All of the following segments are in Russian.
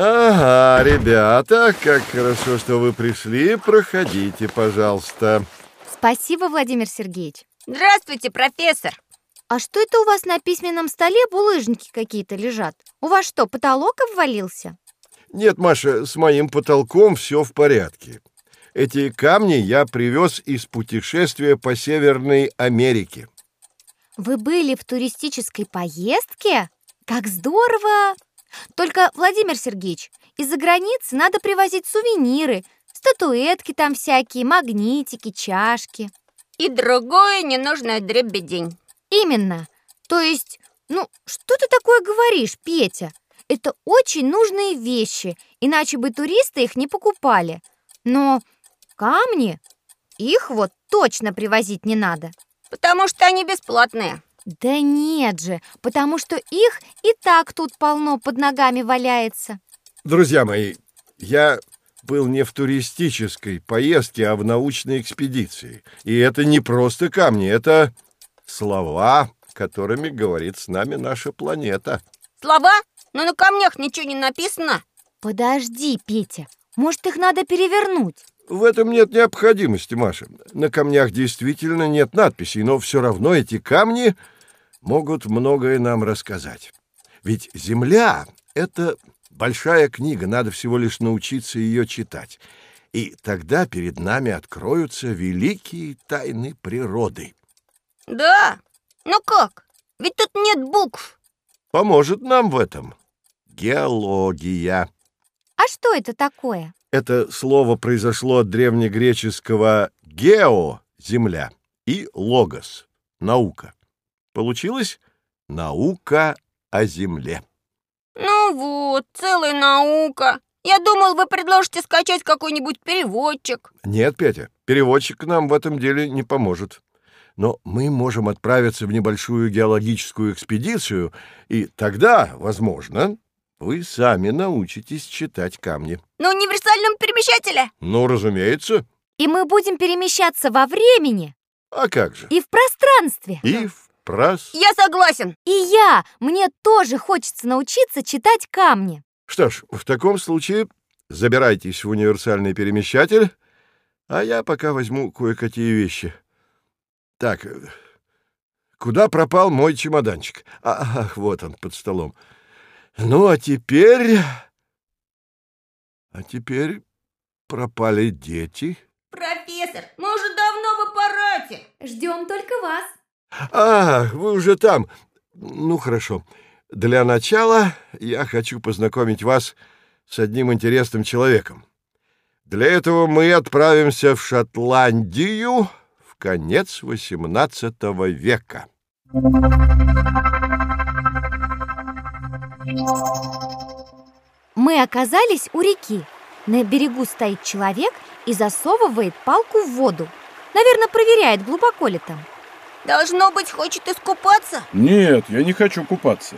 Ага, ребята, как хорошо, что вы пришли. Проходите, пожалуйста. Спасибо, Владимир Сергеевич. Здравствуйте, профессор. А что это у вас на письменном столе булыжники какие-то лежат? У вас что, потолок обвалился? Нет, Маша, с моим потолком все в порядке. Эти камни я привез из путешествия по Северной Америке. Вы были в туристической поездке? Как здорово! Только, Владимир Сергеевич, из-за границы надо привозить сувениры, статуэтки там всякие, магнитики, чашки. И другое ненужное дребедень. Именно. То есть, ну, что ты такое говоришь, Петя? Это очень нужные вещи, иначе бы туристы их не покупали. Но Да нет же, потому что их и так тут полно под ногами валяется. Друзья мои, я был не в туристической поездке, а в научной экспедиции. И это не просто камни, это слова, которыми говорит с нами наша планета. Слова? Но ну, на камнях ничего не написано. Подожди, Петя, может их надо перевернуть? В этом нет необходимости, Маша. На камнях действительно нет надписей, но все равно эти камни могут многое нам рассказать. Ведь Земля — это большая книга, надо всего лишь научиться ее читать. И тогда перед нами откроются великие тайны природы. Да? Ну как? Ведь тут нет Это слово произошло от древнегреческого «гео» — «земля» и «логос» — «наука». Получилось «наука о земле». «Ну вот, целая наука. Я думал, вы предложите скачать какой-нибудь переводчик». «Нет, Петя, переводчик нам в этом деле не поможет. Но мы можем отправиться в небольшую геологическую экспедицию, и тогда, возможно, вы сами научитесь читать камни. На ну, универсальном перемещателе? Ну, разумеется. И мы будем перемещаться во времени. А как же? И в пространстве. И в прос... Я согласен. И я. Мне тоже хочется научиться читать камни. Что ж, в таком случае забирайтесь в универсальный перемещатель, а я пока возьму кое-какие вещи. Так, э, куда пропал мой чемоданчик? А, ах, вот он, под столом. Ну, а теперь... А теперь пропали дети. Профессор, мы уже давно в аппарате. Ждем только вас. А, вы уже там. Ну, хорошо. Для начала я хочу познакомить вас с одним интересным человеком. Для этого мы отправимся в Шотландию в конец XVIII века. Thank you. Мы оказались у реки. На берегу стоит человек и засовывает палку в воду. Наверное, проверяет, глубоко ли там. Должно быть, хочет искупаться? Нет, я не хочу купаться.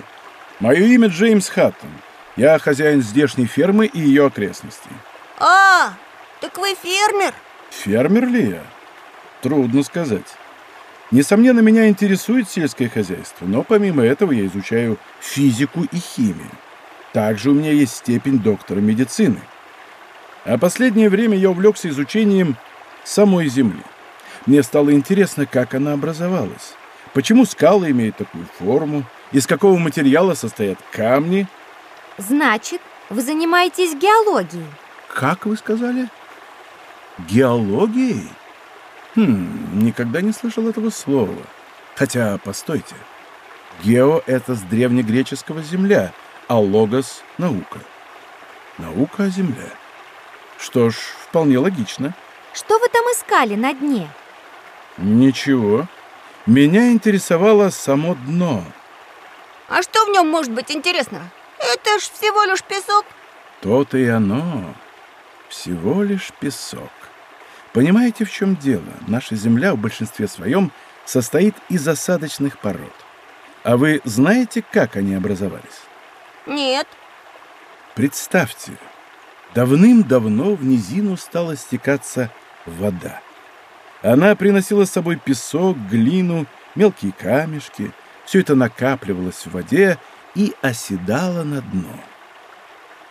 Мое имя Джеймс Хаттон. Я хозяин здешней фермы и ее окрестностей. А, так вы фермер? Фермер ли я? Трудно сказать. Несомненно, меня интересует сельское хозяйство, но помимо этого я изучаю физику и химию. Также у меня есть степень доктора медицины. А последнее время я увлекся изучением самой Земли. Мне стало интересно, как она образовалась, почему скалы имеют такую форму, из какого материала состоят камни. Значит, вы занимаетесь геологией? Как вы сказали? Геологией? Хм, никогда не слышал этого слова. Хотя, постойте. Гео — это с древнегреческого «земля», а логос — наука. Наука о земле. Что ж, вполне логично. Что вы там искали на дне? Ничего. Меня интересовало само дно. А что в нем может быть интересного? Это ж всего лишь песок. То-то и оно. Всего лишь песок. Понимаете, в чем дело? Наша земля в большинстве своем состоит из осадочных пород. А вы знаете, как они образовались? Нет. Представьте, давным-давно в низину стала стекаться вода. Она приносила с собой песок, глину, мелкие камешки. Все это накапливалось в воде и оседало на дно.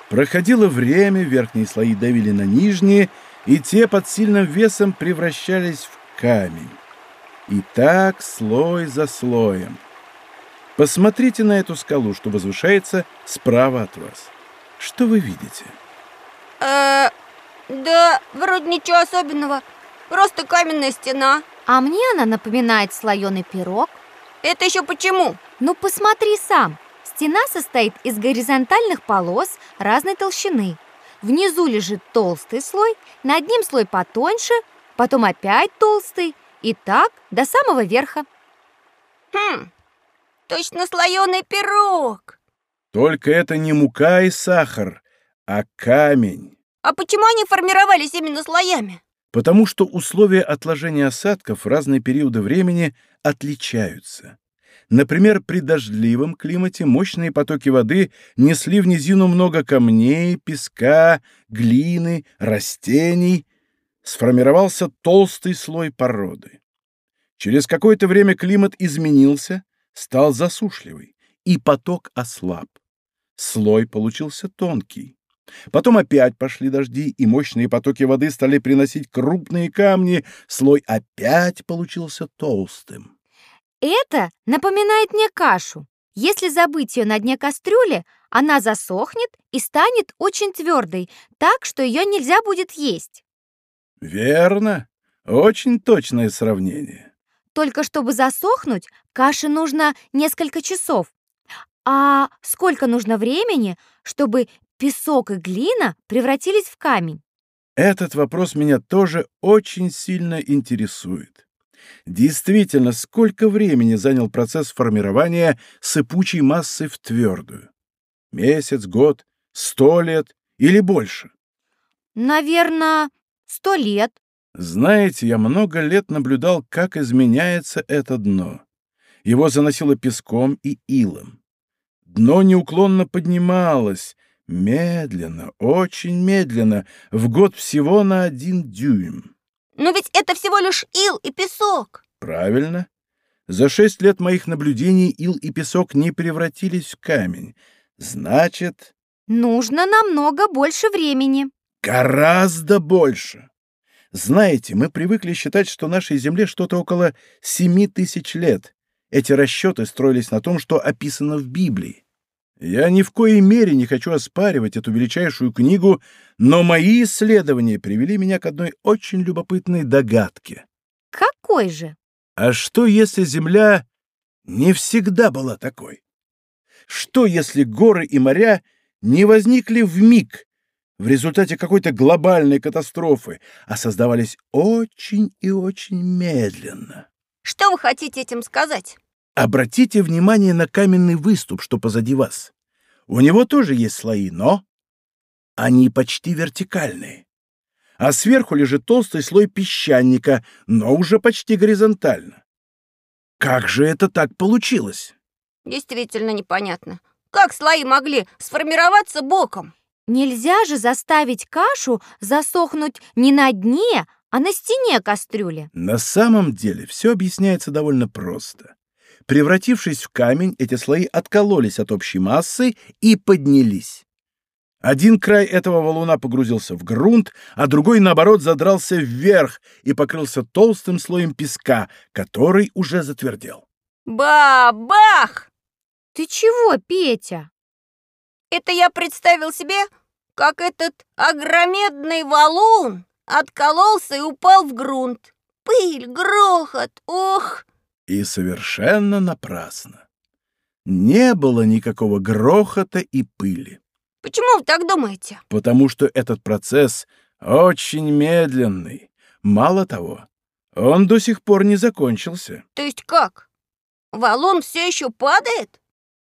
Проходило время, верхние слои давили на нижние – и те под сильным весом превращались в камень. И так слой за слоем. Посмотрите на эту скалу, что возвышается справа от вас. Что вы видите? Э -э да, вроде ничего особенного. Просто каменная стена. А мне она напоминает слоеный пирог. Это еще почему? Ну, посмотри сам. Стена состоит из горизонтальных полос разной толщины – внизу лежит толстый слой, над ним слой потоньше, потом опять толстый, и так до самого верха. Хм, точно слоеный пирог. Только это не мука и сахар, а камень. А почему они формировались именно слоями? Потому что условия отложения осадков в разные периоды времени отличаются. Например, при дождливом климате мощные потоки воды несли в низину много камней, песка, глины, растений. Сформировался толстый слой породы. Через какое-то время климат изменился, стал засушливый, и поток ослаб. Слой получился тонкий. Потом опять пошли дожди, и мощные потоки воды стали приносить крупные камни, слой опять получился толстым. Это напоминает мне кашу. Если забыть ее на дне кастрюли, она засохнет и станет очень твердой, так что ее нельзя будет есть. Верно. Очень точное сравнение. Только чтобы засохнуть, каше нужно несколько часов. А сколько нужно времени, чтобы песок и глина превратились в камень? Этот вопрос меня тоже очень сильно интересует. Действительно, сколько времени занял процесс формирования сыпучей массы в твердую? Месяц, год, сто лет или больше? Наверное, сто лет. Знаете, я много лет наблюдал, как изменяется это дно. Его заносило песком и илом. Дно неуклонно поднималось, медленно, очень медленно, в год всего на один дюйм. Но ведь это всего лишь ил и песок. Правильно. За шесть лет моих наблюдений ил и песок не превратились в камень. Значит... Нужно намного больше времени. Гораздо больше. Знаете, мы привыкли считать, что нашей Земле что-то около семи тысяч лет. Эти расчеты строились на том, что описано в Библии. Я ни в коей мере не хочу оспаривать эту величайшую книгу, но мои исследования привели меня к одной очень любопытной догадке. Какой же? А что, если Земля не всегда была такой? Что, если горы и моря не возникли в миг в результате какой-то глобальной катастрофы, а создавались очень и очень медленно? Что вы хотите этим сказать? Обратите внимание на каменный выступ, что позади вас. У него тоже есть слои, но они почти вертикальные. А сверху лежит толстый слой песчаника, но уже почти горизонтально. Как же это так получилось? Действительно непонятно. Как слои могли сформироваться боком? Нельзя же заставить кашу засохнуть не на дне, а на стене кастрюли. На самом деле все объясняется довольно просто превратившись в камень, эти слои откололись от общей массы и поднялись. Один край этого валуна погрузился в грунт, а другой, наоборот, задрался вверх и покрылся толстым слоем песка, который уже затвердел. «Ба-бах!» «Ты чего, Петя?» «Это я представил себе, как этот огромедный валун откололся и упал в грунт. Пыль, грохот, ох!» И совершенно напрасно. Не было никакого грохота и пыли. Почему вы так думаете? Потому что этот процесс очень медленный. Мало того, он до сих пор не закончился. То есть как? Валун все еще падает?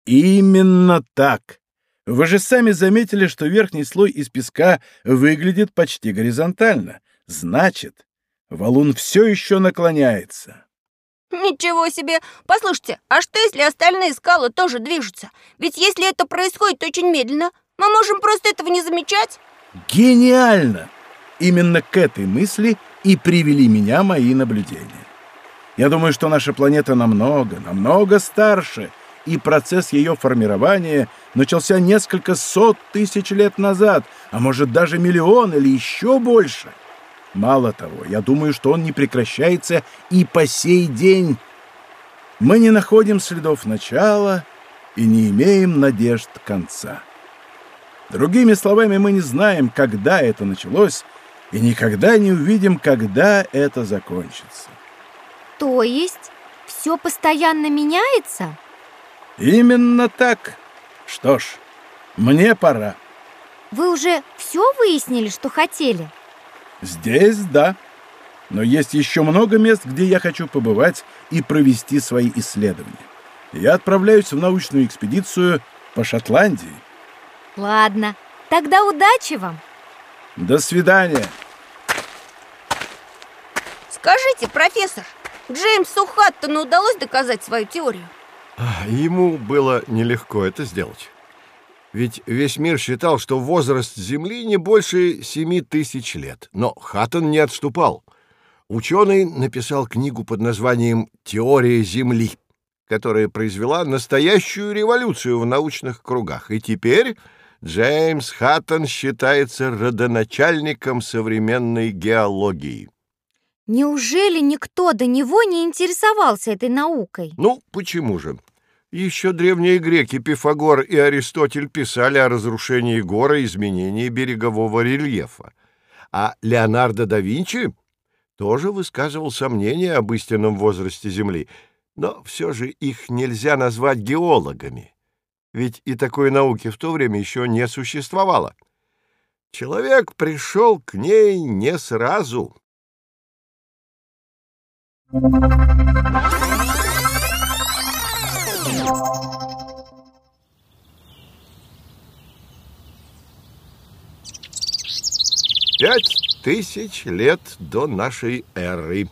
Именно так. Вы же сами заметили, что верхний слой из песка выглядит почти горизонтально. Значит, валун все еще наклоняется. «Ничего себе! Послушайте, а что, если остальные скалы тоже движутся? Ведь если это происходит очень медленно, мы можем просто этого не замечать?» «Гениально!» Именно к этой мысли и привели меня мои наблюдения. Я думаю, что наша планета намного, намного старше, и процесс ее формирования начался несколько сот тысяч лет назад, а может даже миллион или еще больше – Мало того, я думаю, что он не прекращается и по сей день. Мы не находим следов начала и не имеем надежд конца. Другими словами, мы не знаем, когда это началось, и никогда не увидим, когда это закончится. То есть все постоянно меняется? Именно так. Что ж, мне пора. Вы уже все выяснили, что хотели? Здесь да, но есть еще много мест, где я Я хочу побывать и провести свои исследования. отправляюсь в научную экспедицию по Шотландии. Ладно, тогда удачи вам. До свидания. Скажите, профессор, Джеймс Сухаттону удалось доказать свою теорию? Ему было нелегко это сделать ведь весь мир считал, что возраст Земли не больше семи тысяч лет, но Хаттон не отступал. Ученый написал книгу под названием «Теория Земли», которая произвела настоящую революцию в научных кругах, и теперь Джеймс Хаттон считается родоначальником современной геологии. Неужели никто до него не интересовался этой наукой? Ну, почему же? Еще древние греки Пифагор и Аристотель писали о разрушении гор и изменении берегового рельефа. А Леонардо да Винчи тоже высказывал сомнения об истинном возрасте Земли, но все же их нельзя назвать геологами, ведь и такой науки в то время еще не Пять тысяч лет до нашей эры.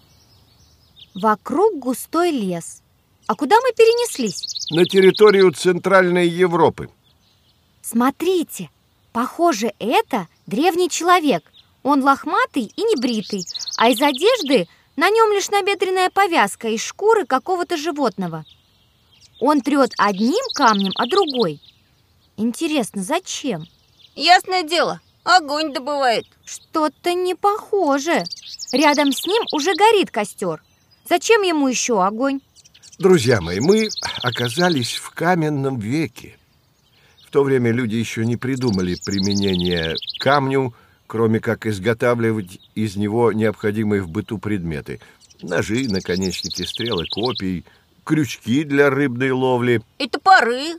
Вокруг густой лес. А куда мы перенеслись? На территорию Центральной Европы. Смотрите, похоже, это древний человек. Он лохматый и небритый, а из одежды на нем лишь набедренная повязка из шкуры какого-то животного. Он трет одним камнем, а другой. Интересно, зачем? Ясное дело, огонь добывает. Что-то не похоже. Рядом с ним уже горит костер. Зачем ему еще огонь? Друзья мои, мы оказались в каменном веке. В то время люди еще не придумали применение камню, кроме как изготавливать из него необходимые в быту предметы. Ножи, наконечники стрелы, копий – крючки для рыбной ловли. И топоры.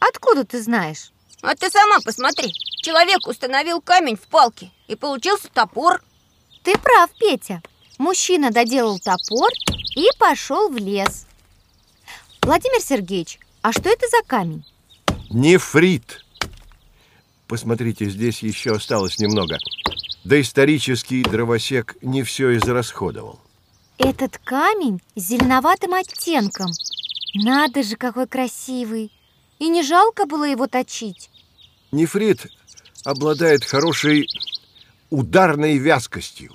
Откуда ты знаешь? А ты сама посмотри. Человек установил камень в палке, и получился топор. Ты прав, Петя. Мужчина доделал топор и пошел в лес. Владимир Сергеевич, а что это за камень? Нефрит. Посмотрите, здесь еще осталось немного. Доисторический дровосек не все израсходовал. Этот камень с зеленоватым оттенком. Надо же, какой красивый! И не жалко было его точить? Нефрит обладает хорошей ударной вязкостью.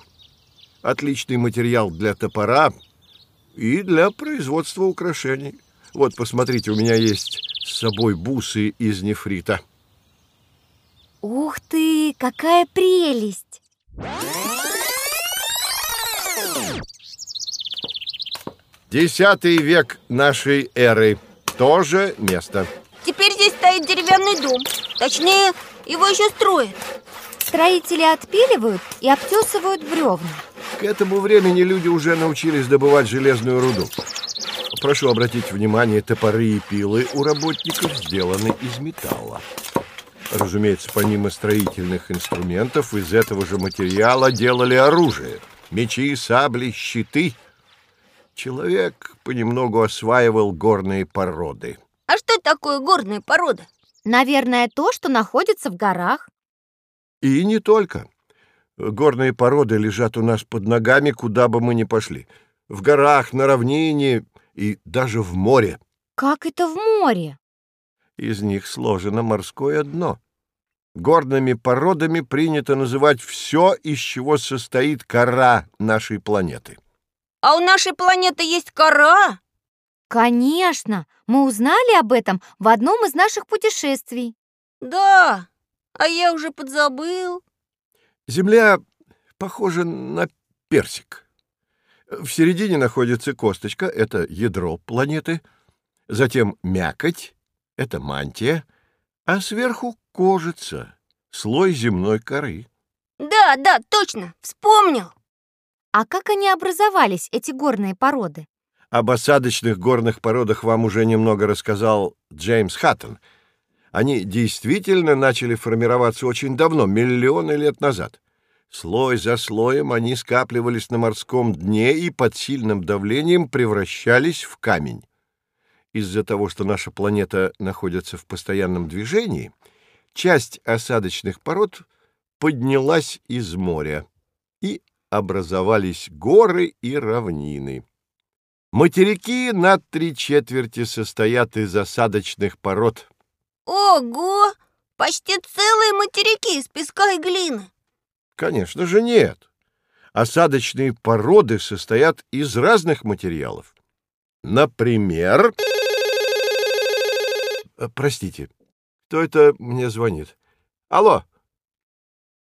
Отличный материал для топора и для производства украшений. Вот, посмотрите, у меня есть с собой бусы из нефрита. Ух ты, какая прелесть! Десятый век нашей эры. Тоже место. Теперь здесь стоит деревянный дом. Точнее, его еще строят. Строители отпиливают и обтесывают бревна. К этому времени люди уже научились добывать железную руду. Прошу обратить внимание, топоры и пилы у работников сделаны из металла. Разумеется, помимо строительных инструментов, из этого же материала делали оружие. Мечи, сабли, щиты – Человек понемногу осваивал горные породы. А что такое горные породы? Наверное, то, что находится в горах. И не только. Горные породы лежат у нас под ногами, куда бы мы ни пошли. В горах, на равнине и даже в море. Как это в море? Из них сложено морское дно. Горными породами принято называть все, из чего состоит кора нашей планеты. А у нашей планеты есть кора? Конечно, мы узнали об этом в одном из наших путешествий. Да, а я уже подзабыл. Земля похожа на персик. В середине находится косточка, это ядро планеты, затем мякоть, это мантия, а сверху кожица, слой земной коры. Да, да, точно, вспомнил. А как они образовались, эти горные породы? Об осадочных горных породах вам уже немного рассказал Джеймс Хаттон. Они действительно начали формироваться очень давно, миллионы лет назад. Слой за слоем они скапливались на морском дне и под сильным давлением превращались в камень. Из-за того, что наша планета находится в постоянном движении, часть осадочных пород поднялась из моря и образовались горы и равнины. Материки на три четверти состоят из осадочных пород. Ого! Почти целые материки из песка и глины. Конечно же нет. Осадочные породы состоят из разных материалов. Например... Э, простите, кто это мне звонит? Алло,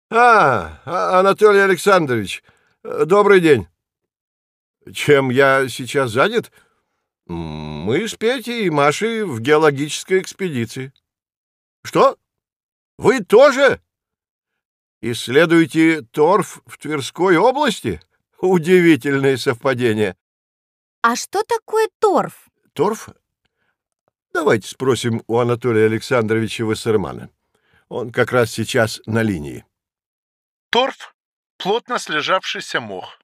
а, а, Анатолий Александрович, э, добрый день. Чем я сейчас занят? Мы с Петей и Машей в геологической экспедиции. Что? Вы тоже? Исследуете торф в Тверской области? Удивительное совпадение. А что такое торф? Торф? Давайте спросим у Анатолия Александровича Вассермана. Он как раз сейчас на линии. Торф плотно слежавшийся мох.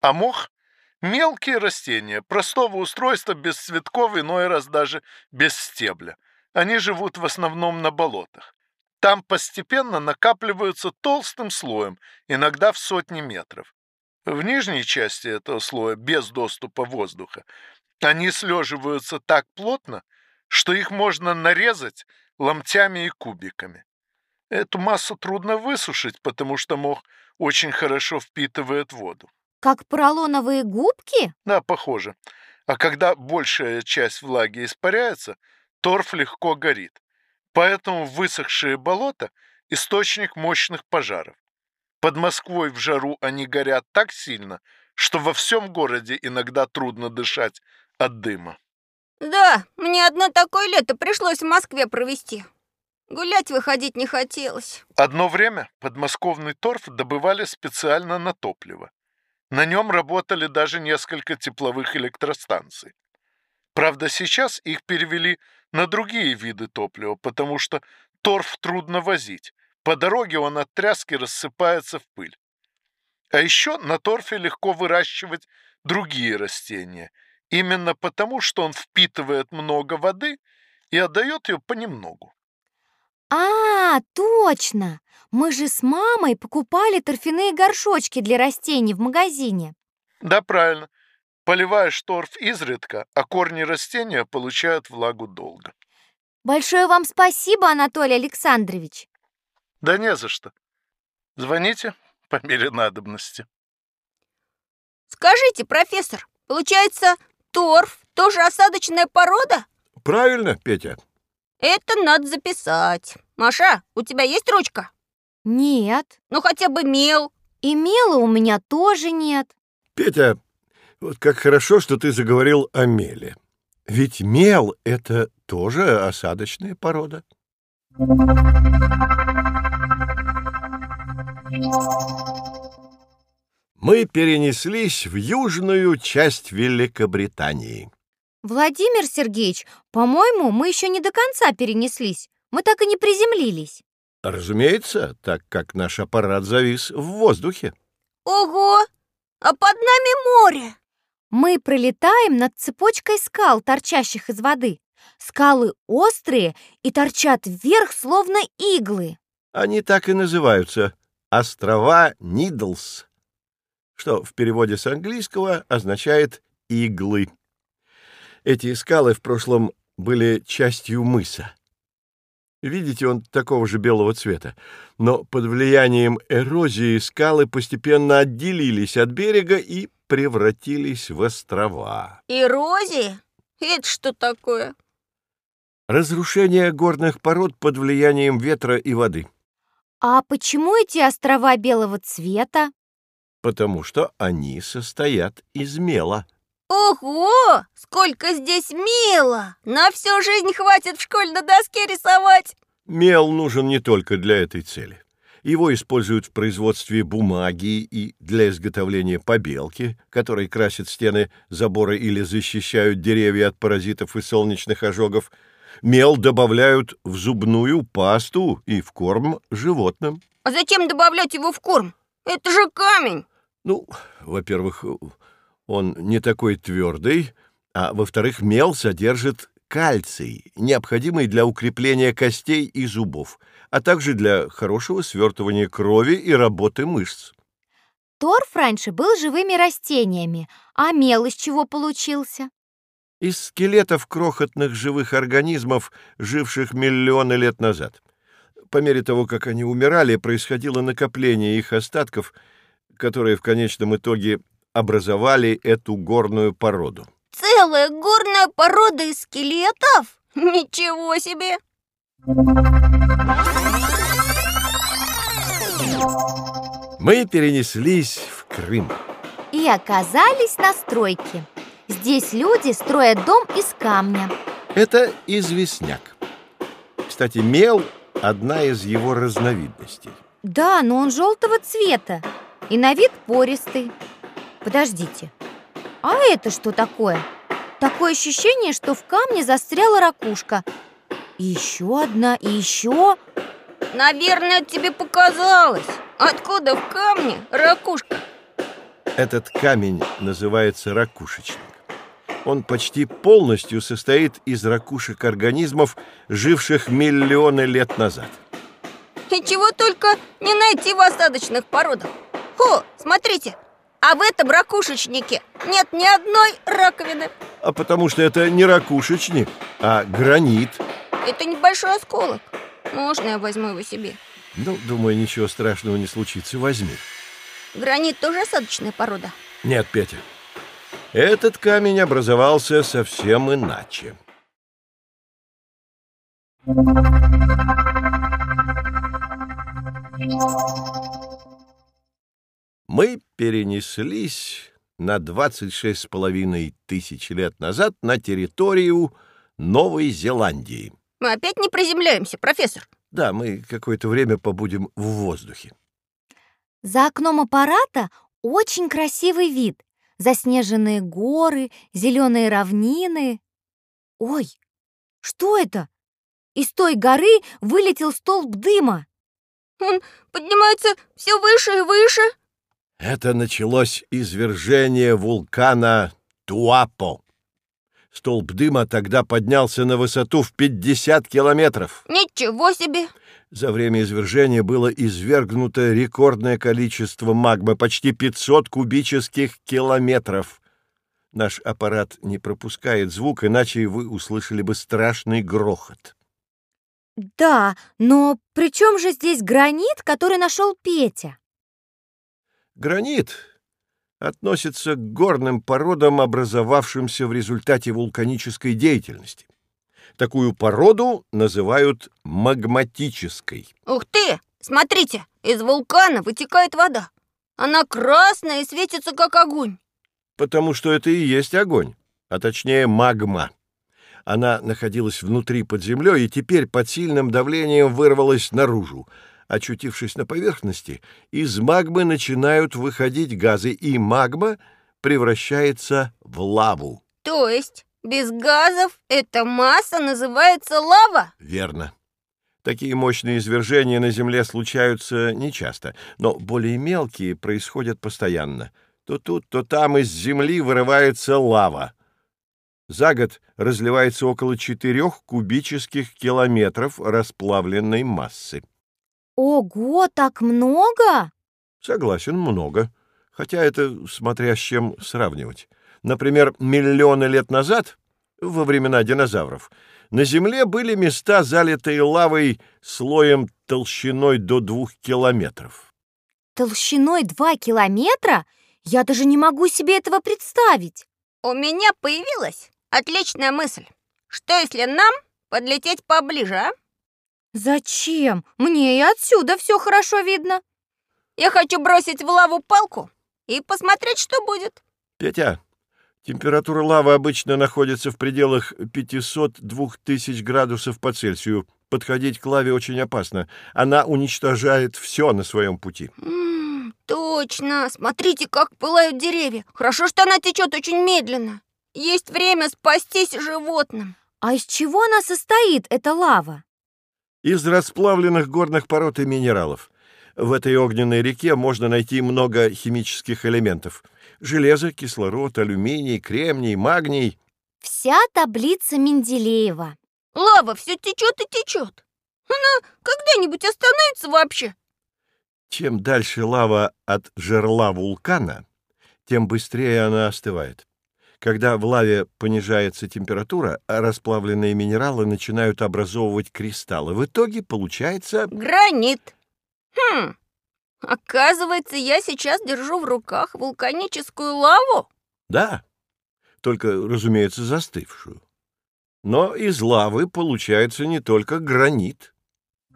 А мох – мелкие растения, простого устройства, без цветков, иной раз даже без стебля. Они живут в основном на болотах. Там постепенно накапливаются толстым слоем, иногда в сотни метров. В нижней части этого слоя, без доступа воздуха, они слеживаются так плотно, что их можно нарезать ломтями и кубиками. Эту массу трудно высушить, потому что мох очень хорошо впитывает воду. Как поролоновые губки? Да, похоже. А когда большая часть влаги испаряется, торф легко горит. Поэтому высохшие болота – источник мощных пожаров. Под Москвой в жару они горят так сильно, что во всем городе иногда трудно дышать от дыма. Да, мне одно такое лето пришлось в Москве провести. Гулять выходить не хотелось. Одно время подмосковный торф добывали специально на топливо. На нем работали даже несколько тепловых электростанций. Правда, сейчас их перевели на другие виды топлива, потому что торф трудно возить. По дороге он от тряски рассыпается в пыль. А еще на торфе легко выращивать другие растения, именно потому, что он впитывает много А, точно! Мы же с мамой покупали торфяные горшочки для растений в магазине. Да, правильно. Поливаешь торф изредка, а корни растения получают влагу долго. Большое вам спасибо, Анатолий Александрович. Да не за что. Звоните по мере надобности. Скажите, профессор, получается, торф тоже осадочная порода? Правильно, Петя. Это надо записать. Маша, у тебя есть ручка? Нет. Ну хотя бы мел. И мела у меня тоже нет. Петя, вот как хорошо, что ты заговорил о меле. Ведь мел — это тоже осадочная порода. Мы перенеслись в южную часть Великобритании. Владимир Сергеевич, по-моему, мы еще не до конца перенеслись. Мы так и не приземлились. Разумеется, так как наш аппарат завис в воздухе. Ого! А под нами море. Мы Эти скалы в прошлом были частью мыса. Видите, он такого же белого цвета. Но под влиянием эрозии скалы постепенно отделились от берега и превратились в острова. Эрозия? Это что такое? Разрушение горных пород под влиянием ветра и воды. А почему эти острова белого цвета? Потому что они состоят из мела. Ого! Сколько здесь мела! На всю жизнь хватит в школьной доске рисовать. Мел нужен не только для этой цели. Его используют в производстве бумаги и для изготовления побелки, которой красят стены забора или он не такой твердый, а, во-вторых, мел содержит кальций, необходимый для укрепления костей и зубов, а также для хорошего свертывания крови и работы мышц. Торф раньше был живыми растениями, а мел из чего получился? Из скелетов крохотных живых организмов, живших миллионы лет назад. По мере того, как они умирали, происходило накопление их остатков, которые в конечном итоге образовали эту горную породу. Целая горная порода из скелетов? Ничего себе! Мы перенеслись в Крым. И оказались на стройке. Здесь люди строят дом из камня. Это известняк. Кстати, мел – одна из его разновидностей. Да, но он желтого цвета и на вид пористый подождите. А это что такое? Такое ощущение, что в камне застряла ракушка. еще одна, и еще... Наверное, тебе показалось. Откуда в камне ракушка? Этот камень называется ракушечник. Он почти полностью состоит из ракушек организмов, живших миллионы лет назад. И чего только не найти в осадочных породах. Хо, смотрите, а в этом ракушечнике нет мы перенеслись на 26,5 тысяч лет назад на территорию Новой Зеландии. Мы опять не приземляемся, профессор. Да, мы какое-то время побудем в воздухе. За окном аппарата очень красивый вид. Заснеженные горы, зеленые равнины. Ой, что это? Из той горы вылетел столб дыма. Он поднимается все выше и выше, это началось извержение вулкана Туапо. Столб дыма тогда поднялся на высоту в 50 километров. Ничего себе! За время извержения было извергнуто рекордное количество магмы, почти 500 кубических километров. Наш аппарат не пропускает звук, иначе вы услышали бы страшный грохот. Да, но при чем же здесь гранит, который нашел Петя? Гранит относится к горным породам, образовавшимся в результате вулканической деятельности. Такую породу называют магматической. Ух ты! Смотрите, из вулкана вытекает вода. Она красная и светится, как огонь. Потому что это и есть огонь, а точнее очутившись на поверхности, из магмы начинают выходить газы, и магма превращается в лаву. То есть без газов эта масса называется лава? Верно. Такие мощные извержения на Земле случаются нечасто, но более мелкие происходят постоянно. То тут, то там из земли вырывается лава. За год разливается около четырех кубических километров расплавленной массы. Ого, так много? Согласен, много. Хотя это смотря с чем сравнивать. Например, миллионы лет назад, во времена динозавров, на Земле были места, залитые лавой слоем толщиной до двух километров. Толщиной два километра? Я даже не могу себе этого представить. У меня появилась отличная мысль. Что если нам подлететь поближе, а? Зачем? Мне и отсюда все хорошо видно. Я хочу бросить в лаву палку и посмотреть, что будет. Петя, температура из расплавленных горных пород и минералов. В этой огненной реке можно найти много химических элементов. Железо, кислород, алюминий, кремний, магний. Вся таблица Менделеева. Лава все течет и течет. Она когда-нибудь остановится вообще? Чем дальше лава от жерла вулкана, тем быстрее она остывает. Когда в лаве понижается температура, расплавленные минералы начинают образовывать кристаллы. В итоге получается... Гранит. Хм, оказывается, я сейчас держу в руках вулканическую лаву? Да, только, разумеется, застывшую. Но из лавы получается не только гранит.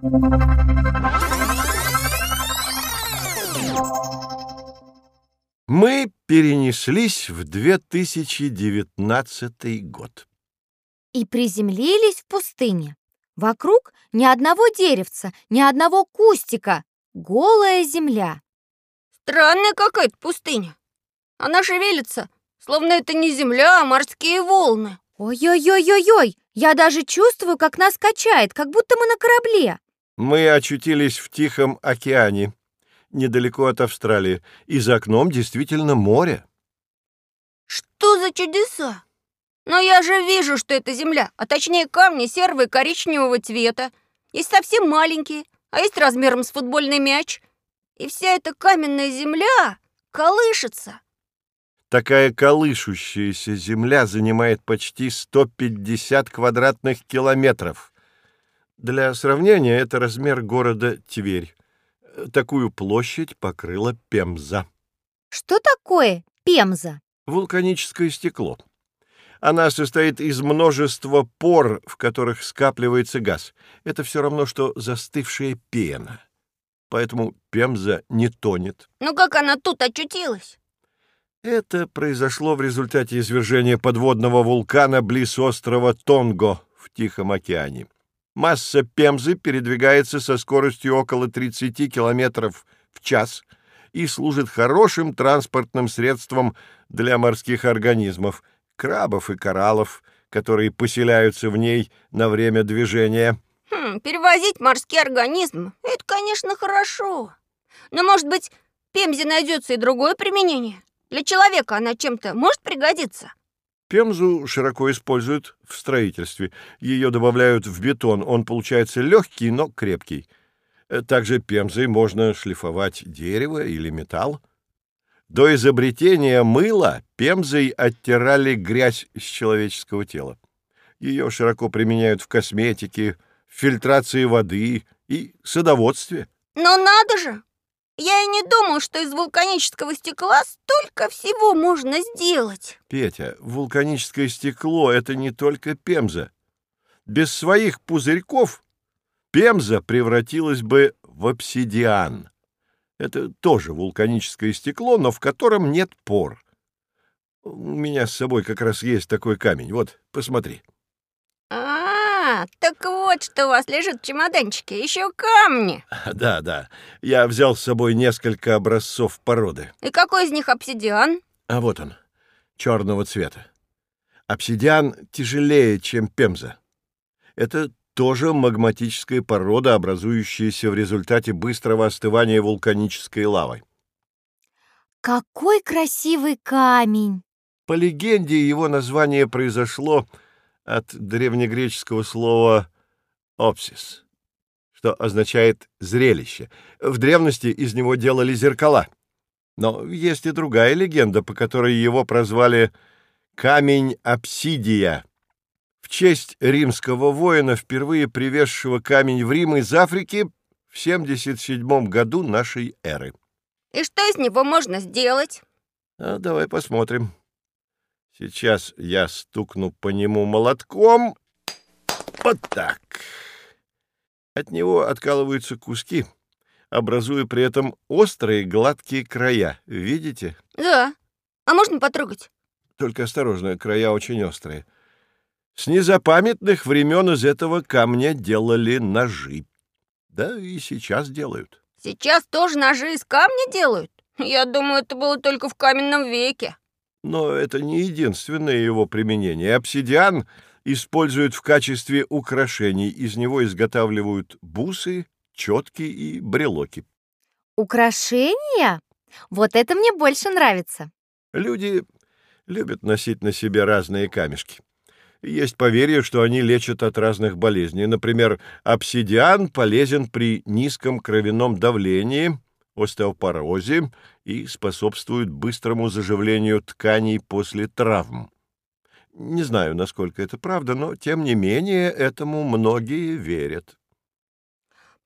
Thank you. Мы перенеслись в 2019 год. И приземлились в пустыне. Вокруг ни одного деревца, ни одного кустика. Голая земля. Странная какая-то пустыня. Она шевелится, словно это не земля, а морские волны. Ой-ой-ой-ой-ой, я даже чувствую, как нас качает, как будто мы на корабле. Мы очутились в Тихом океане, недалеко от Австралии, и за окном действительно море. Что за чудеса? Но я же вижу, что это земля, а точнее камни серого и коричневого цвета. Есть совсем маленькие, а есть размером с футбольный мяч. И вся эта каменная земля колышется. Такая колышущаяся земля занимает почти 150 квадратных километров. Для сравнения, это размер города Тверь такую площадь покрыла пемза. Что такое пемза? Вулканическое стекло. Она состоит из множества пор, в которых скапливается газ. Это все равно, что застывшая пена. Поэтому пемза не тонет. Но ну как она тут очутилась? Это произошло в результате извержения подводного вулкана близ острова Тонго в Тихом океане масса Пемзы передвигается со скоростью около 30 км в час и служит хорошим транспортным средством для морских организмов, крабов и кораллов, которые поселяются в ней на время движения. Хм, перевозить морские организмы – это, конечно, хорошо. Но, может быть, Пемзе найдется и другое применение? Для человека она чем-то может пригодиться? Пемзу широко используют в строительстве. Ее добавляют в бетон. Он получается легкий, но крепкий. Э, Также пемзой можно шлифовать дерево или металл. До изобретения мыла пемзой оттирали грязь с человеческого тела. Ее широко применяют в косметике, в фильтрации воды и садоводстве. Но надо же! Я и не думал, что из вулканического стекла столько всего можно сделать. Петя, вулканическое стекло — это не только пемза. Без своих пузырьков пемза превратилась бы в обсидиан. Это тоже вулканическое стекло, но в котором нет пор. У меня с собой как раз есть такой камень. Вот, посмотри так вот что у вас лежит в чемоданчике, еще камни. Да, да, я взял с собой несколько образцов породы. И какой из них обсидиан? А вот он, черного цвета. Обсидиан тяжелее, чем пемза. Это тоже магматическая порода, образующаяся в результате быстрого остывания вулканической лавы. Какой красивый камень! По легенде, его название произошло от древнегреческого слова «опсис», что означает «зрелище». В древности из него делали зеркала. Но есть и другая легенда, по которой его прозвали «камень обсидия», в честь римского воина, впервые привезшего камень в Рим из Африки в 77 году нашей эры. И что из него можно сделать? А, давай посмотрим. Сейчас я стукну по нему молотком. Вот так. От него откалываются куски, образуя при этом острые гладкие края. Видите? Да. А можно потрогать? Только осторожно, края очень острые. С незапамятных времен из этого камня делали ножи. Да и сейчас делают. Сейчас тоже ножи из камня делают? Я думаю, это было только в каменном веке. Но это не единственное его применение. Обсидиан используют в качестве украшений. Из него изготавливают бусы, четки и брелоки. Украшения? Вот это мне больше нравится. Люди любят носить на себе разные камешки. Есть поверье, что они лечат от разных болезней. Например, обсидиан полезен при низком кровяном давлении, остеопорозе и способствует быстрому заживлению тканей после травм. Не знаю, насколько это правда, но тем не менее этому многие верят.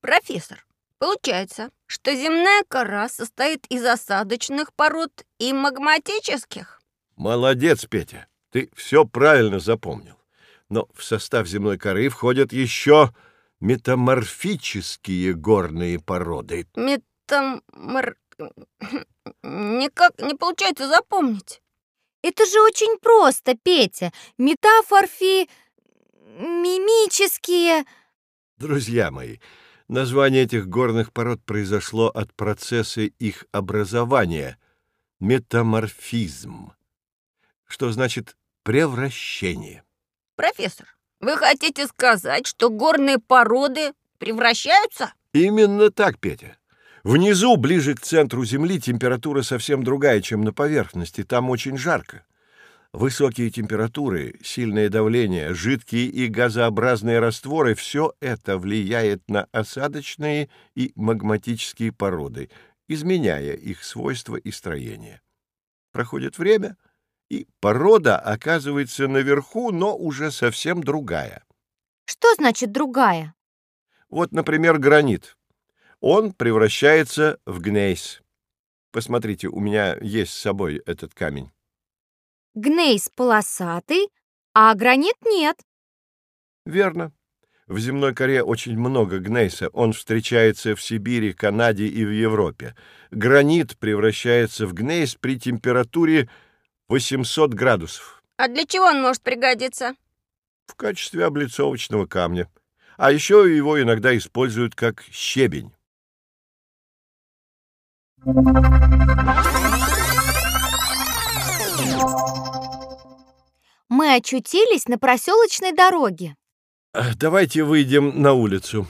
Профессор, получается, что земная кора состоит из осадочных пород и магматических? Молодец, Петя, ты все правильно запомнил. Но в состав земной коры входят еще метаморфические горные породы. Мет Никак не получается запомнить. Это же очень просто, Петя. Метафорфи... мимические... Друзья мои, название этих горных пород произошло от процесса их образования — метаморфизм, что значит превращение. Профессор, Внизу, ближе к центру Земли, температура совсем другая, чем на поверхности. Там очень жарко. Высокие температуры, сильное давление, жидкие и газообразные растворы – все это влияет на осадочные и магматические породы, изменяя их свойства и строение. Проходит время, и порода оказывается наверху, но уже совсем другая. Что значит «другая»? Вот, например, гранит – он превращается в гнейс. Посмотрите, у меня есть с собой этот камень. Гнейс полосатый, а гранит нет. Верно. В земной коре очень много гнейса. Он встречается в Сибири, Канаде и в Европе. Гранит превращается в гнейс при температуре 800 градусов. А для чего он может пригодиться? В качестве облицовочного камня. А еще его иногда используют как щебень. Мы очутились на проселочной дороге. Э, давайте выйдем на улицу.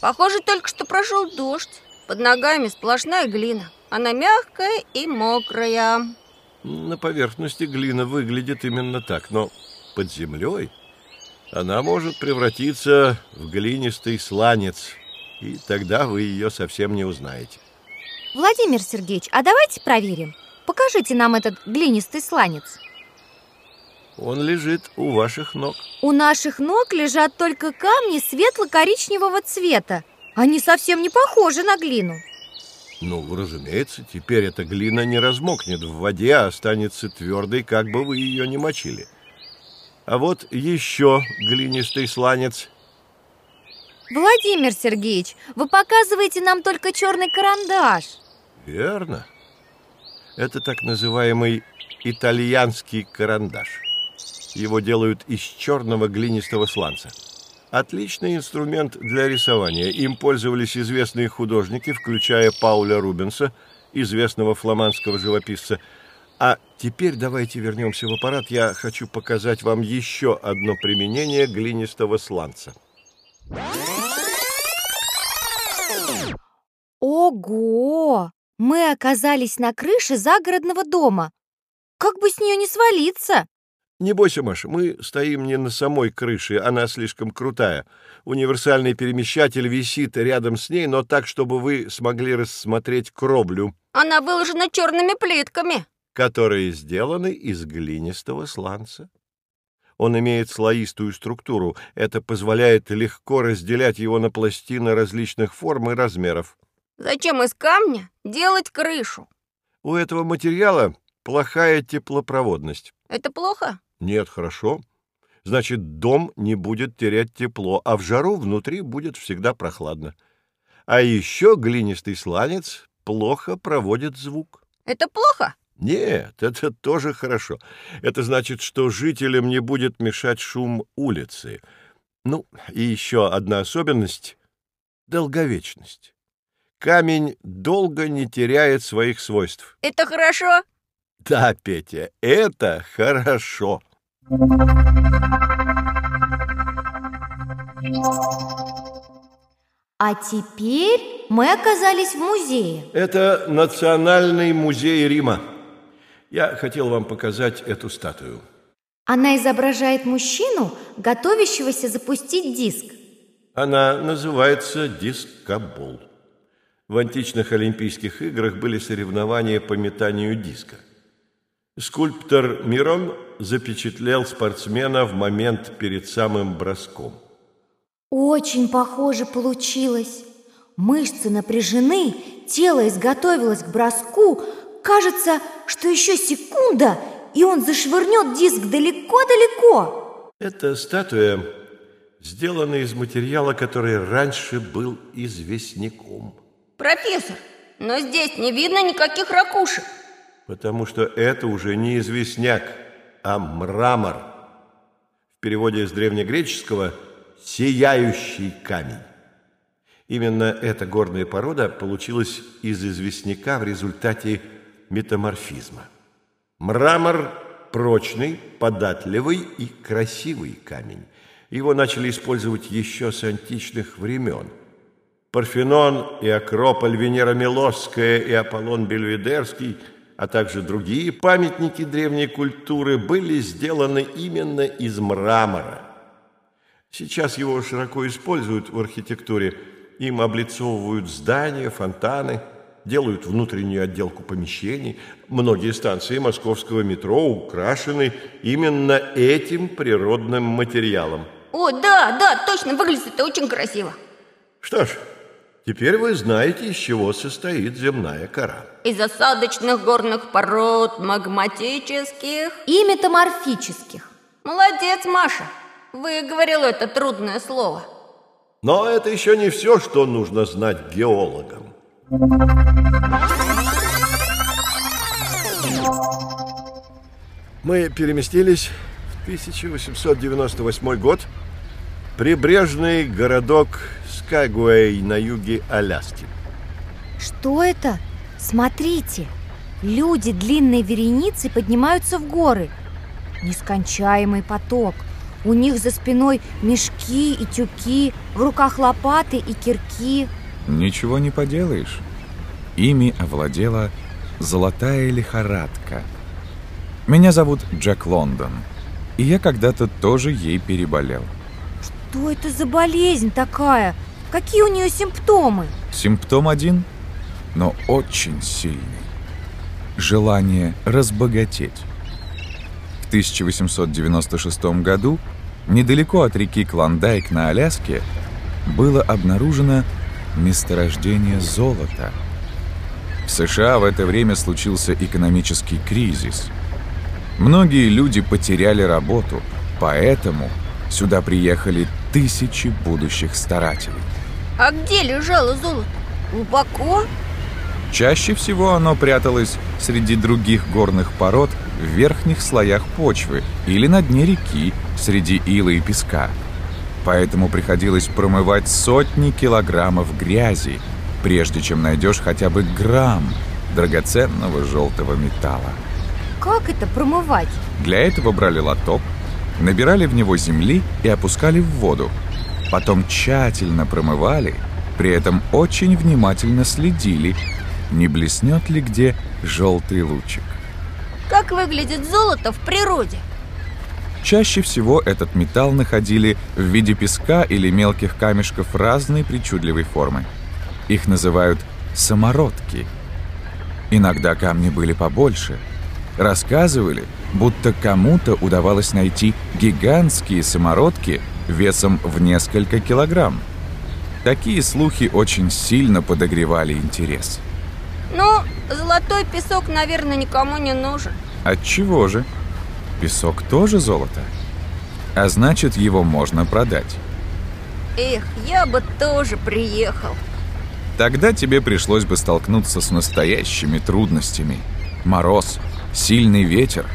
Похоже, только что прошел дождь. Под ногами сплошная глина. Она мягкая и мокрая. На поверхности глина выглядит именно так, но под землей она может превратиться в глинистый сланец и тогда вы ее совсем не узнаете. Владимир Сергеевич, а давайте проверим. Покажите нам этот глинистый сланец. Он лежит у ваших ног. У наших ног лежат только камни Владимир Сергеевич, вы показываете нам только черный карандаш. Верно. Это так называемый итальянский карандаш. Его делают из черного глинистого сланца. Отличный инструмент для рисования. Им пользовались известные художники, включая Пауля Рубенса, известного фламандского живописца. А теперь давайте вернемся в аппарат. Я хочу показать вам еще одно применение глинистого сланца. Yeah. Ого, мы оказались на крыше загородного дома. Как бы с нее не свалиться? Не бойся, Маша, мы стоим не на самой крыше, она слишком крутая. Универсальный перемещатель висит рядом с ней, но так, чтобы вы смогли рассмотреть кровлю. Она выложена черными плитками. Которые сделаны из глинистого сланца. Он имеет слоистую структуру. Это позволяет легко разделять его на пластины различных форм и размеров. Зачем из камня делать крышу? У этого материала плохая теплопроводность. Это плохо? Нет, хорошо. Значит, дом не будет терять тепло, а в жару внутри будет всегда прохладно. А еще глинистый сланец плохо проводит звук. Это плохо? Нет, это тоже хорошо. Это значит, что жителям не будет мешать шум улицы. Ну, и еще одна особенность — долговечность камень долго не теряет своих свойств. Это хорошо? Да, Петя, это хорошо. А теперь мы оказались в музее. Это Национальный музей Рима. Я хотел вам показать эту статую. Она изображает мужчину, готовящегося запустить диск. Она называется дискобол. В античных Олимпийских играх были соревнования по метанию диска. Скульптор Мирон запечатлел спортсмена в момент перед самым броском. Очень похоже получилось. Мышцы напряжены, тело изготовилось к броску. Кажется, что еще секунда, и он зашвырнет диск далеко-далеко. Это статуя сделана из материала, который раньше был известняком. «Профессор, но здесь не видно никаких ракушек». Потому что это уже не известняк, а мрамор. В переводе с древнегреческого «сияющий камень». Именно эта горная порода получилась из известняка в результате метаморфизма. Мрамор – прочный, податливый и красивый камень. Его начали использовать еще с античных времен – Парфенон и Акрополь, Венера Милосская и Аполлон Бельведерский, а также другие памятники древней культуры были сделаны именно из мрамора. Сейчас его широко используют в архитектуре. Им облицовывают здания, фонтаны, делают внутреннюю отделку помещений. Многие станции московского метро украшены именно этим природным материалом. О, да, да, точно, выглядит это очень красиво. Что ж, Теперь вы знаете, из чего состоит земная кора. Из осадочных горных пород, магматических... И метаморфических. Молодец, Маша. Выговорил это трудное слово. Но это еще не все, что нужно знать геологам. Мы переместились в 1898 год. Прибрежный городок Кагуэй на юге Аляски. Что это? Смотрите, люди длинной вереницей поднимаются в горы. Нескончаемый поток. У них за спиной мешки и тюки, в руках лопаты и кирки. Ничего не поделаешь. Ими овладела золотая лихорадка. Меня зовут Джек Лондон, и я когда-то тоже ей переболел. Что это за болезнь такая? Какие у нее симптомы? Симптом один, но очень сильный. Желание разбогатеть. В 1896 году недалеко от реки Клондайк на Аляске было обнаружено месторождение золота. В США в это время случился экономический кризис. Многие люди потеряли работу, поэтому сюда приехали тысячи будущих старателей. А где лежало золото? Глубоко? Чаще всего оно пряталось среди других горных пород в верхних слоях почвы или на дне реки среди ила и песка. Поэтому приходилось промывать сотни килограммов грязи, прежде чем найдешь хотя бы грамм драгоценного желтого металла. Как это промывать? Для этого брали лоток, набирали в него земли и опускали в воду – потом тщательно промывали, при этом очень внимательно следили, не блеснет ли где желтый лучик. Как выглядит золото в природе? Чаще всего этот металл находили в виде песка или мелких камешков разной причудливой формы. Их называют «самородки». Иногда камни были побольше. Рассказывали, будто кому-то удавалось найти гигантские самородки весом в несколько килограмм. Такие слухи очень сильно подогревали интерес. Ну, золотой песок, наверное, никому не нужен. Отчего же? Песок тоже золото. А значит, его можно продать. Эх, я бы тоже приехал. Тогда тебе пришлось бы столкнуться с настоящими трудностями. Мороз, сильный ветер,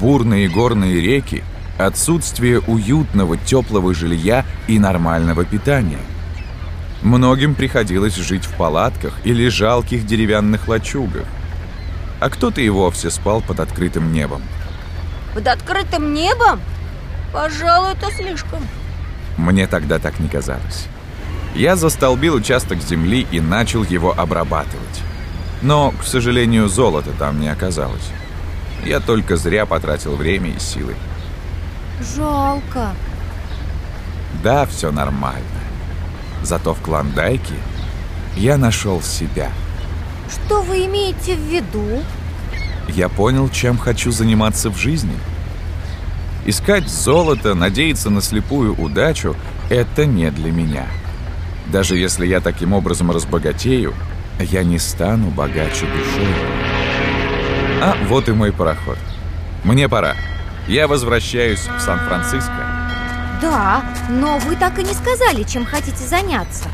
бурные горные реки отсутствие уютного, теплого жилья и нормального питания. Многим приходилось жить в палатках или жалких деревянных лачугах. А кто-то и вовсе спал под открытым небом. Под открытым небом? Пожалуй, это слишком. Мне тогда так не казалось. Я застолбил участок земли и начал его обрабатывать. Но, к сожалению, золота там не оказалось. Я только зря потратил время и силы. Жалко. Да, все нормально. Зато в Клондайке я нашел себя. Что вы имеете в виду? Я понял, чем хочу заниматься в жизни. Искать золото, надеяться на слепую удачу – это не для меня. Даже если я таким образом разбогатею, я не стану богаче душой. А вот и мой пароход. Мне пора. Я возвращаюсь в Сан-Франциско. Да, но вы так и не сказали, чем хотите заняться.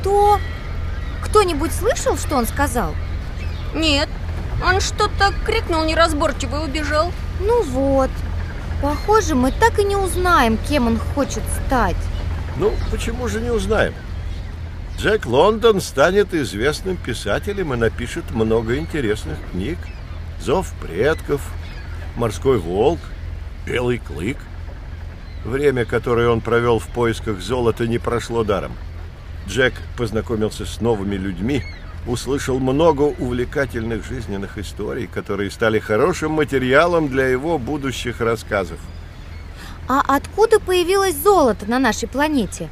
Что? Кто-нибудь слышал, что он сказал? Нет. Он что-то крикнул неразборчиво и убежал. Ну вот. Похоже, мы так и не узнаем, кем он хочет стать. Ну, почему же не узнаем? Джек Лондон станет известным писателем и напишет много интересных книг. «Зов предков», «Морской волк», «Белый клык». Время, которое он провел в поисках золота, не прошло даром. Джек познакомился с новыми людьми, услышал много увлекательных жизненных историй, которые стали хорошим материалом для его будущих рассказов. А откуда появилось золото на нашей планете?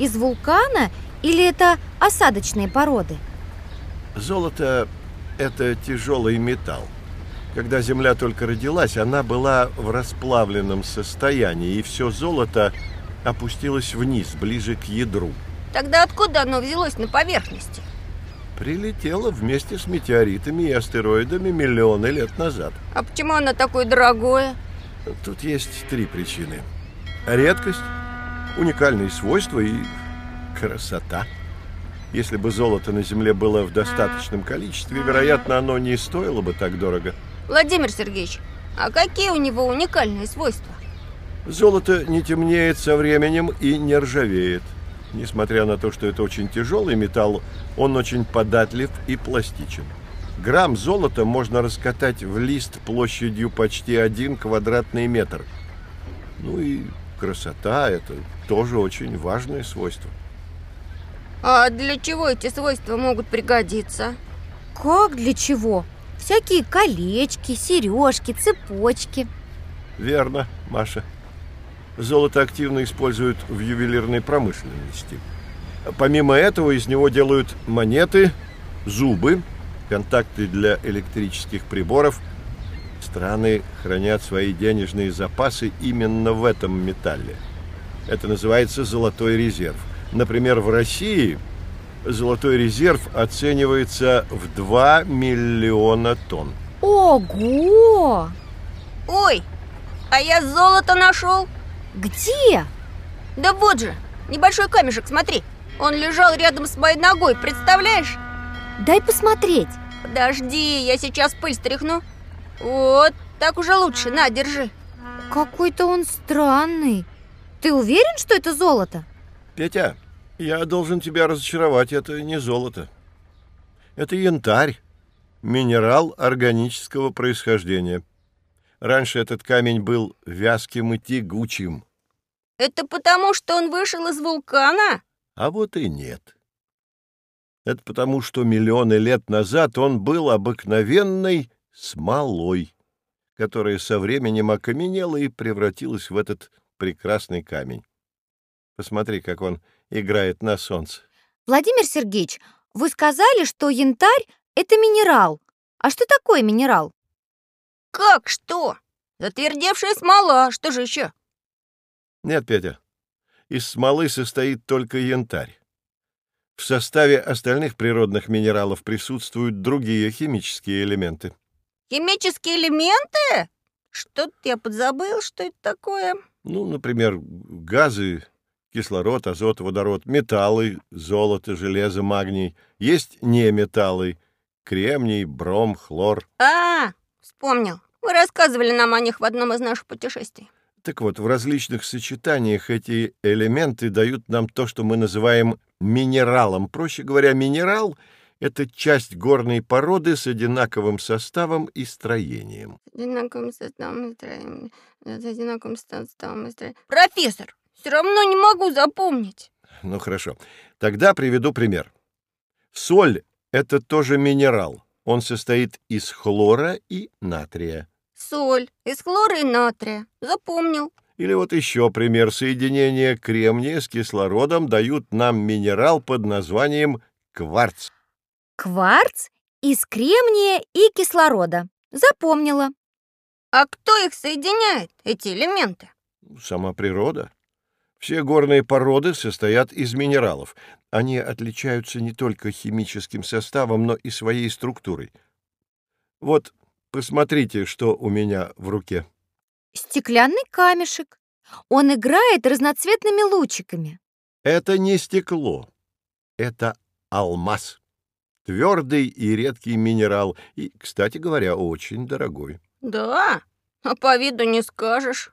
Из вулкана или это осадочные породы? Золото – это тяжелый металл. Когда Земля только родилась, она была в расплавленном состоянии, и все золото опустилось вниз, ближе к ядру. Тогда откуда оно взялось на поверхности? Прилетело вместе с метеоритами и астероидами миллионы лет назад. А почему оно такое дорогое? Тут есть три причины. Редкость, уникальные свойства и Красота! Если бы золото на земле было в достаточном количестве, вероятно, оно не стоило бы так дорого. Владимир Сергеевич, а какие у него уникальные свойства? Золото не темнеет со временем и не ржавеет. Несмотря на то, что это очень тяжелый металл, он очень податлив и пластичен. Грамм золота можно раскатать в лист площадью почти один квадратный метр. Ну и красота – это тоже очень важное свойство. А Для чего эти свойства могут пригодиться? Как для чего? Всякие колечки, сережки, цепочки. Верно, Маша. Золото активно используют в ювелирной промышленности. Помимо этого из него делают монеты, зубы, контакты для электрических приборов. Страны хранят свои денежные запасы именно в этом металле. Это называется золотой резерв. Например, в России золотой резерв оценивается в 2 миллиона тонн. Ого! Ой, а я золото нашел. Где? Да вот же, небольшой камешек, смотри. Он лежал рядом с моей ногой, представляешь? Дай посмотреть. Подожди, я сейчас пыль стряхну. Вот, так уже лучше, на, держи. Какой-то он странный. Ты уверен, что это золото? Петя, я должен тебя разочаровать, это не золото. Это янтарь, минерал органического происхождения. Раньше этот камень был вязким и тягучим. Это потому, что он вышел из вулкана? А вот и нет. Это потому, что миллионы лет назад он был обыкновенной смолой, которая со временем окаменела и превратилась в этот прекрасный камень. Посмотри, как он играет на солнце. Владимир Сергеевич, вы сказали, что янтарь — это минерал. А что такое минерал? Как что? Затвердевшая смола, что же еще? Нет, Петя, из смолы состоит только янтарь. В составе остальных природных минералов присутствуют другие химические элементы. Химические элементы? Что-то я подзабыл, что это такое. Ну, например, газы, кислород, азот, водород, металлы, золото, железо, магний. Есть неметаллы, кремний, бром, хлор. А, вспомнил. Вы рассказывали нам о них в одном из наших путешествий. Так вот, в различных сочетаниях эти элементы дают нам то, что мы называем минералом. Все равно не могу запомнить. Ну хорошо. Тогда приведу пример. Соль — это тоже минерал. Он состоит из хлора и натрия. Соль из хлора и натрия. Запомнил. Или вот еще пример соединения кремния с кислородом дают нам минерал под названием кварц. Кварц из кремния и кислорода. Запомнила. А кто их соединяет, эти элементы? Сама природа. Все горные породы состоят из минералов. Они отличаются не только химическим составом, но и своей структурой. Вот, посмотрите, что у меня в руке. Стеклянный камешек. Он играет разноцветными лучиками. Это не стекло. Это алмаз. Твердый и редкий минерал. И, кстати говоря, очень дорогой. Да? А по виду не скажешь.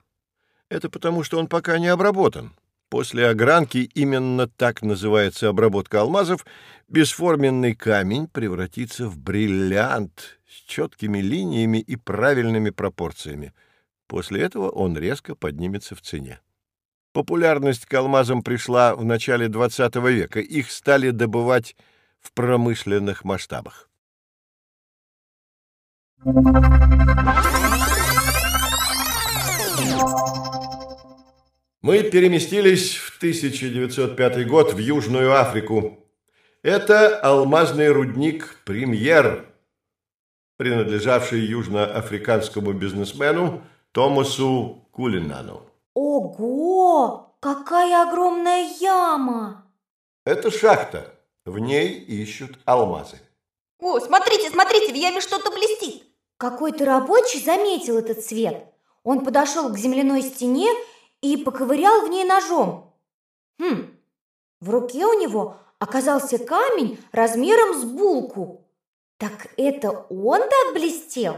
Это потому, что он пока не обработан. После огранки именно так называется обработка алмазов. Бесформенный камень превратится в бриллиант с четкими линиями и правильными пропорциями. После этого он резко поднимется в цене. Популярность к алмазам пришла в начале XX века. Их стали добывать в промышленных масштабах. Thank you мы переместились в 1905 год в Южную Африку. Это алмазный рудник «Премьер», принадлежавший южноафриканскому бизнесмену Томасу Кулинану. Ого! Какая огромная яма! Это шахта. В ней ищут алмазы. О, смотрите, смотрите, в яме что-то блестит. Какой-то рабочий заметил этот свет. Он подошел к земляной стене и поковырял в ней ножом. Хм, в руке у него оказался камень размером с булку. Так это он так блестел?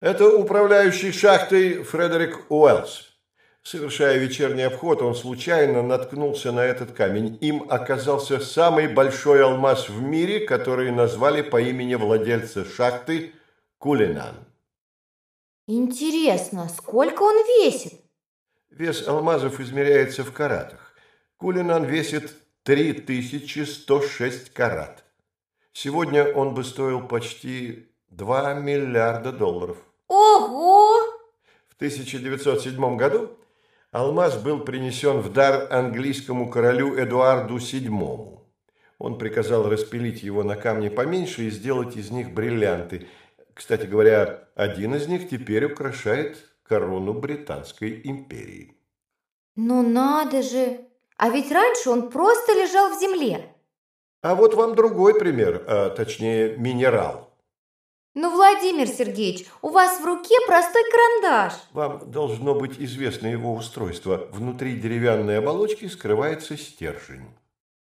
Это управляющий шахтой Фредерик Уэллс. Совершая вечерний обход, он случайно наткнулся на этот камень. Им оказался самый большой алмаз в мире, который назвали по имени владельца шахты Кулинан. Интересно, сколько он весит? Вес алмазов измеряется в каратах. Кулинан весит 3106 карат. Сегодня он бы стоил почти 2 миллиарда долларов. Ого! В 1907 году алмаз был принесен в дар английскому королю Эдуарду VII. Он приказал распилить его на камни поменьше и сделать из них бриллианты. Кстати говоря, один из них теперь украшает корону Британской империи. «Ну надо же! А ведь раньше он просто лежал в земле!» «А вот вам другой пример, а точнее минерал». «Ну, Владимир Сергеевич, у вас в руке простой карандаш». «Вам должно быть известно его устройство. Внутри деревянной оболочки скрывается стержень».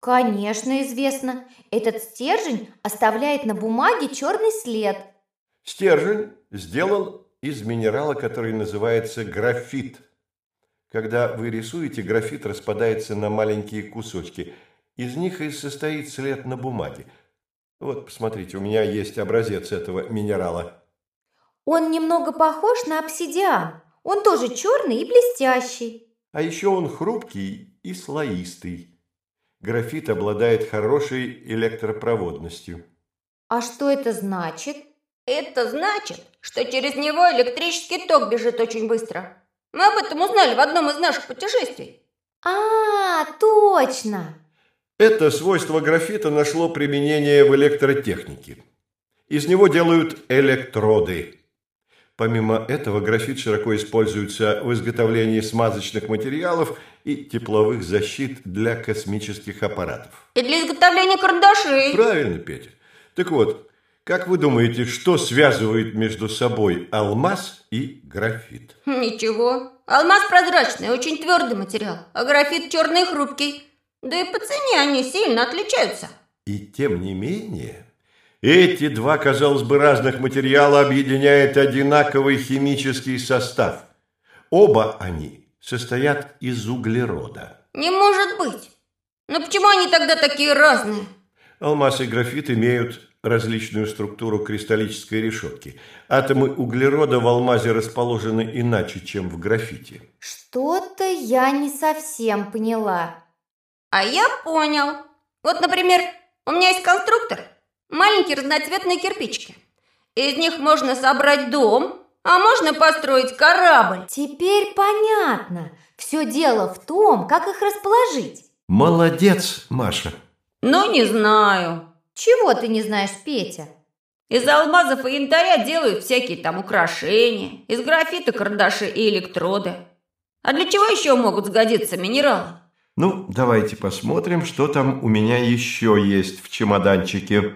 «Конечно, известно. Этот стержень оставляет на бумаге черный след». «Стержень сделан из минерала, который называется графит. Когда вы рисуете, графит распадается на маленькие кусочки. Из них и состоит след на бумаге. Вот, посмотрите, у меня есть образец этого минерала. Он немного похож на обсидиан. Он тоже черный и блестящий. А еще он хрупкий и слоистый. Графит обладает хорошей электропроводностью. А что это значит? Это значит, что через него электрический ток бежит очень быстро. Мы об этом узнали в одном из наших путешествий. А, точно! Это свойство графита нашло применение в электротехнике. Из него делают электроды. Помимо этого, графит широко используется в изготовлении смазочных материалов и тепловых защит для космических аппаратов. И для изготовления карандашей. Правильно, Петя. Так вот, как вы думаете, что связывает между собой алмаз и графит? Хм, ничего. Алмаз прозрачный, очень твердый материал, а графит черный и хрупкий. Да и по цене они сильно отличаются. И тем не менее, эти два, казалось бы, разных материала объединяет одинаковый химический состав. Оба они состоят из углерода. Не может быть. Но почему они тогда такие разные? Алмаз и графит имеют различную структуру кристаллической решетки. Атомы углерода в алмазе расположены иначе, чем в графите. Что-то я не совсем поняла. А я понял. Вот, например, у меня есть конструктор, маленькие разноцветные кирпичики. Из них можно собрать дом, а можно построить корабль. Теперь понятно. Все дело в том, как их расположить. Молодец, Маша. Ну, не знаю. Чего ты не знаешь, Петя?» «Из алмазов и янтаря делают всякие там украшения, из графита карандаши и электроды. А для чего еще могут сгодиться минералы?» «Ну, давайте посмотрим, что там у меня еще есть в чемоданчике».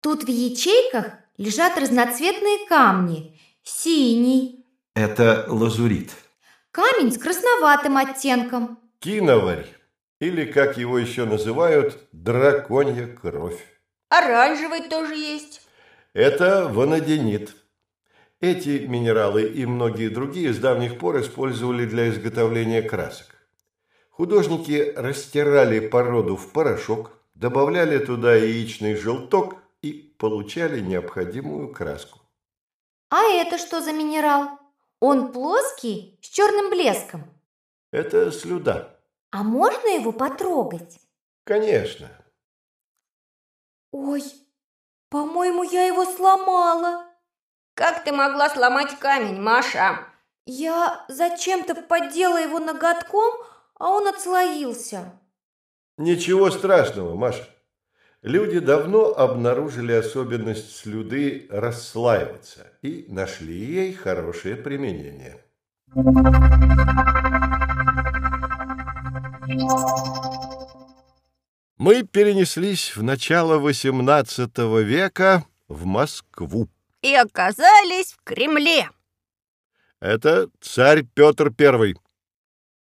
«Тут в ячейках лежат разноцветные камни. Синий». «Это лазурит». «Камень с красноватым оттенком». «Киноварь». Или, как его еще называют, драконья кровь. Оранжевый тоже есть. Это ванадинит. Эти минералы и многие другие с давних пор использовали для изготовления красок. Художники растирали породу в порошок, добавляли туда яичный желток и получали необходимую краску. А это что за минерал? Он плоский, с черным блеском. Это слюда. А можно его потрогать? Конечно. Ой, по-моему, я его сломала. Как ты могла сломать камень, Маша? Я зачем-то поддела его ноготком, а он отслоился. Ничего страшного, Маша. Люди давно обнаружили особенность слюды расслаиваться и нашли ей хорошее применение. Thank you. Мы перенеслись в начало XVIII века в Москву. И оказались в Кремле. Это царь Петр I.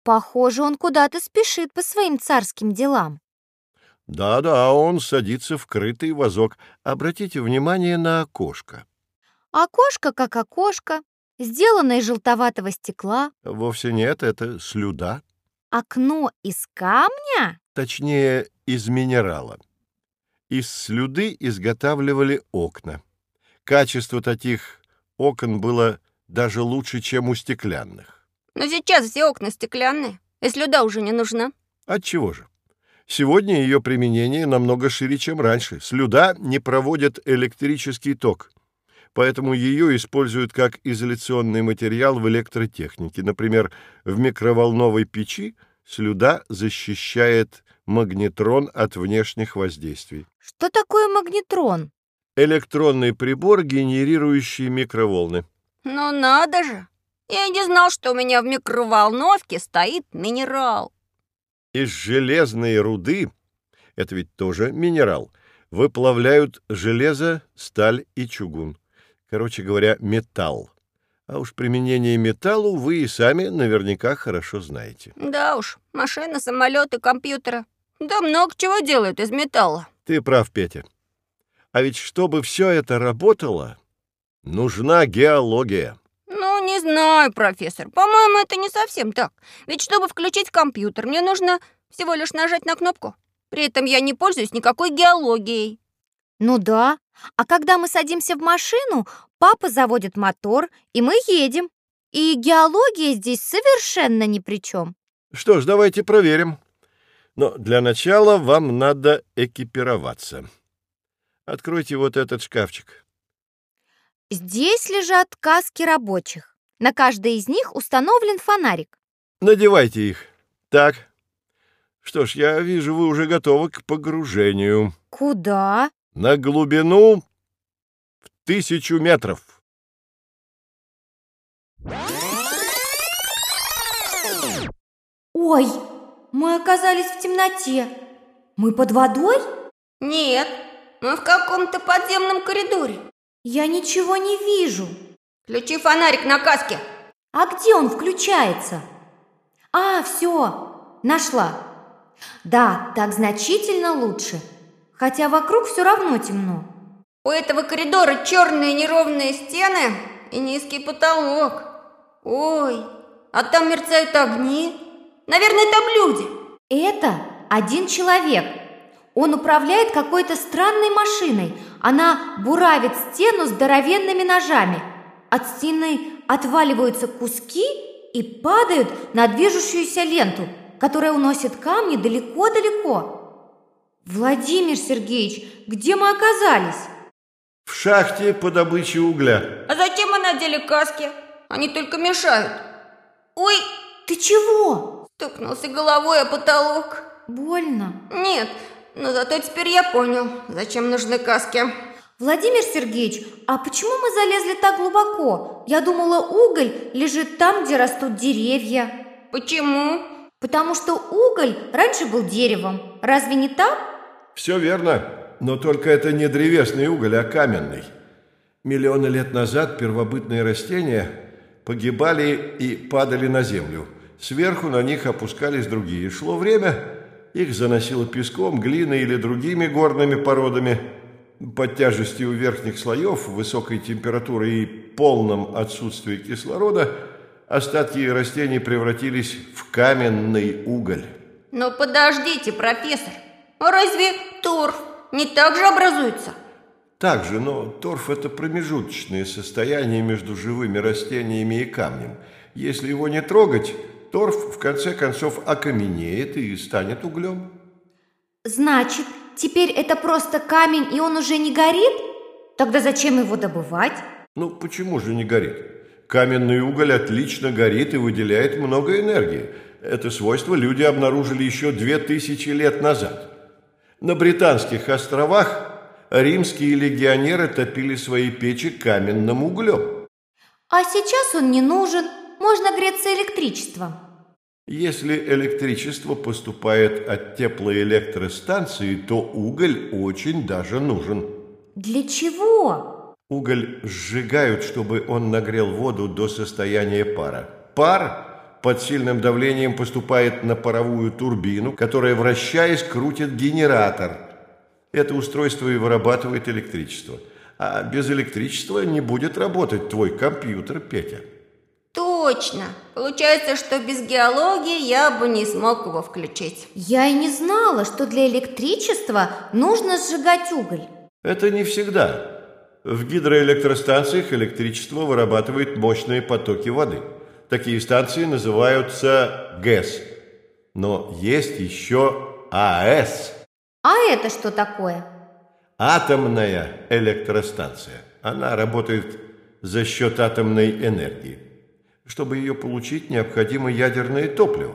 Похоже, он куда-то спешит по своим царским делам. Да-да, он садится в крытый вазок. Обратите внимание на окошко. Окошко как окошко, сделанное из желтоватого стекла. Вовсе нет, это слюда. Окно из камня? Точнее, из минерала. Из слюды изготавливали окна. Качество таких окон было даже лучше, чем у стеклянных. Но сейчас все окна стеклянные, и слюда уже не нужна. Отчего же? Сегодня ее применение намного шире, чем раньше. Слюда не проводит электрический ток — поэтому ее используют как изоляционный материал в электротехнике. Например, в микроволновой печи слюда защищает магнетрон от внешних воздействий. Что такое магнетрон? Электронный прибор, генерирующий микроволны. Ну надо же! Я не знал, что у меня в микроволновке стоит минерал. Из железной руды, это ведь тоже минерал, выплавляют железо, сталь и чугун короче говоря, металл. А уж применение металлу вы и сами наверняка хорошо знаете. Да уж, машины, самолеты, компьютеры. Да много чего делают из металла. Ты прав, Петя. А ведь чтобы все это работало, нужна геология. Ну, не знаю, профессор. По-моему, это не совсем так. Ведь чтобы включить компьютер, мне нужно всего лишь нажать на кнопку. При этом я не пользуюсь никакой геологией. «Ну да. А когда мы садимся в машину, папа заводит мотор, и мы едем. И геология здесь совершенно ни при чем». «Что ж, давайте проверим. Но для начала вам надо экипироваться. Откройте вот этот шкафчик». Здесь лежат каски рабочих. На каждой из них установлен фонарик. «Надевайте их. Так. Что ж, я вижу, вы уже готовы к погружению». «Куда?» на глубину в тысячу метров. Ой, мы оказались в темноте. Мы под водой? Нет, мы в каком-то подземном коридоре. Я ничего не вижу. Включи фонарик на каске. А где он включается? А, все, нашла. Да, так значительно лучше хотя вокруг все равно темно. У этого коридора черные неровные стены и низкий потолок. Ой, а там мерцают огни. Наверное, там люди. Это один человек. Он управляет какой-то странной машиной. Она буравит стену здоровенными ножами. От стены отваливаются куски и падают на движущуюся ленту, которая уносит камни далеко-далеко. Владимир Сергеевич, где мы оказались? В шахте по добыче угля. А зачем мы надели каски? Они только мешают. Ой, ты чего? Стукнулся головой о потолок. Больно? Нет, но зато теперь я понял, зачем нужны каски. Владимир Сергеевич, а почему мы залезли так глубоко? Я думала, уголь лежит там, где растут деревья. Почему? Потому что уголь раньше был деревом. Разве не так? Все верно, но только это не древесный уголь, а каменный. Миллионы лет назад первобытные растения погибали и падали на землю. Сверху на них опускались другие. Шло время, их заносило песком, глиной или другими горными породами. Под тяжестью верхних слоев, высокой температуры и полном отсутствии кислорода остатки растений превратились в каменный уголь. Но подождите, профессор, Разве торф не так же образуется? Так же, но торф – это промежуточное состояние между живыми растениями и камнем. Если его не трогать, торф в конце концов окаменеет и станет углем. Значит, теперь это просто камень, и он уже не горит? Тогда зачем его добывать? Ну, почему же не горит? Каменный уголь отлично горит и выделяет много энергии. Это свойство люди обнаружили еще две тысячи лет назад. На Британских островах римские легионеры топили свои печи каменным углем. А сейчас он не нужен, можно греться электричеством. Если электричество поступает от теплоэлектростанции, то уголь очень даже нужен. Для чего? Уголь сжигают, чтобы он нагрел воду до состояния пара. Пар под сильным давлением поступает на паровую турбину, которая, вращаясь, крутит генератор. Это устройство и вырабатывает электричество. А без электричества не будет работать твой компьютер, Петя. Точно. Получается, что без геологии я бы не смог его включить. Я и не знала, что для электричества нужно сжигать уголь. Это не всегда. В гидроэлектростанциях электричество вырабатывает мощные потоки воды – такие станции называются ГЭС. Но есть еще АЭС. А это что такое? Атомная электростанция. Она работает за счет атомной энергии. Чтобы ее получить, необходимо ядерное топливо.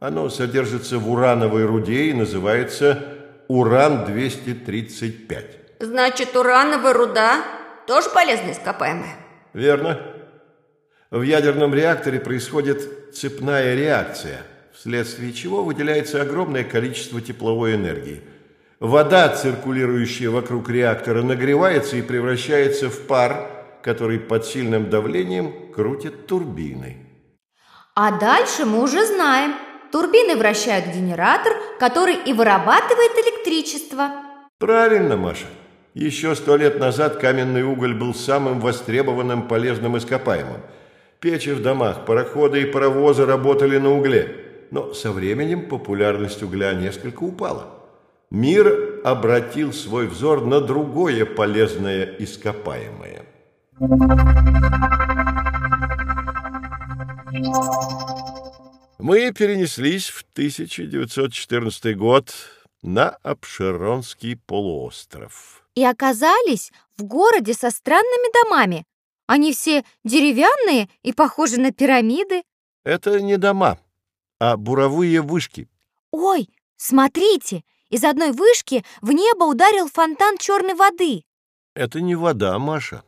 Оно содержится в урановой руде и называется уран-235. Значит, урановая руда тоже полезная ископаемая? Верно. В ядерном реакторе происходит цепная реакция, вследствие чего выделяется огромное количество тепловой энергии. Вода, циркулирующая вокруг реактора, нагревается и превращается в пар, который под сильным давлением крутит турбины. А дальше мы уже знаем. Турбины вращают генератор, который и вырабатывает электричество. Правильно, Маша. Еще сто лет назад каменный уголь был самым востребованным полезным ископаемым – Печи в домах, пароходы и паровозы работали на угле. Но со временем популярность угля несколько упала. Мир обратил свой взор на другое полезное ископаемое. Мы перенеслись в 1914 год на Обширонский полуостров. И оказались в городе со странными домами, они все деревянные и похожи на пирамиды. Это не дома, а буровые вышки. Ой, смотрите, из одной вышки в небо ударил фонтан черной воды. Это не вода, Маша.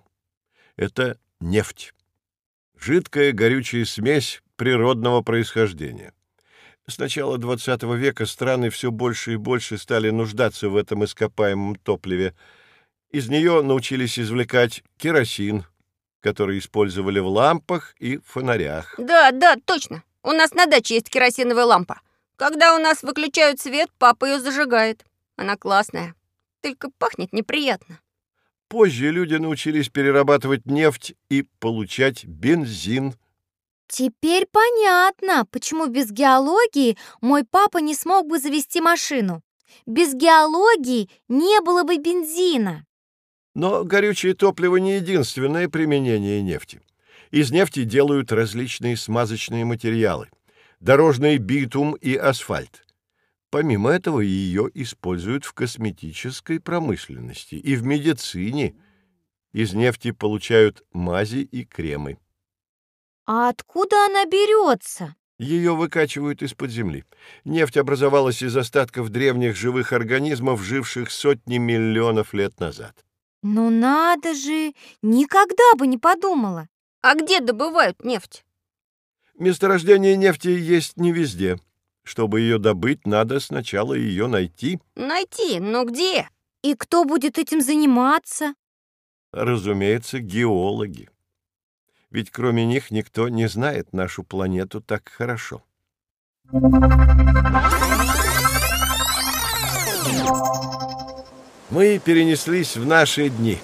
Это нефть. Жидкая горючая смесь природного происхождения. С начала XX века страны все больше и больше стали нуждаться в этом ископаемом топливе. Из нее научились извлекать керосин, которые использовали в лампах и фонарях. Да, да, точно. У нас на даче есть керосиновая лампа. Когда у нас выключают свет, папа ее зажигает. Она классная, только пахнет неприятно. Позже люди научились перерабатывать нефть и получать бензин. Теперь понятно, почему без геологии мой папа не смог бы завести машину. Без геологии не было бы бензина. Но горючее топливо не единственное применение нефти. Из нефти делают различные смазочные материалы, дорожный битум и асфальт. Помимо этого ее используют в косметической промышленности и в медицине. Из нефти получают мази и кремы. А откуда она берется? Ее выкачивают из-под земли. Нефть образовалась из остатков древних живых организмов, живших сотни миллионов лет назад. Ну надо же, никогда бы не подумала. А где добывают нефть? Месторождение нефти есть не везде. Чтобы ее добыть, надо сначала ее найти. Найти? Но где? И кто будет этим заниматься? Разумеется, геологи. Ведь кроме них никто не знает нашу планету так хорошо. Thank you. Мы перенеслись в наши дни.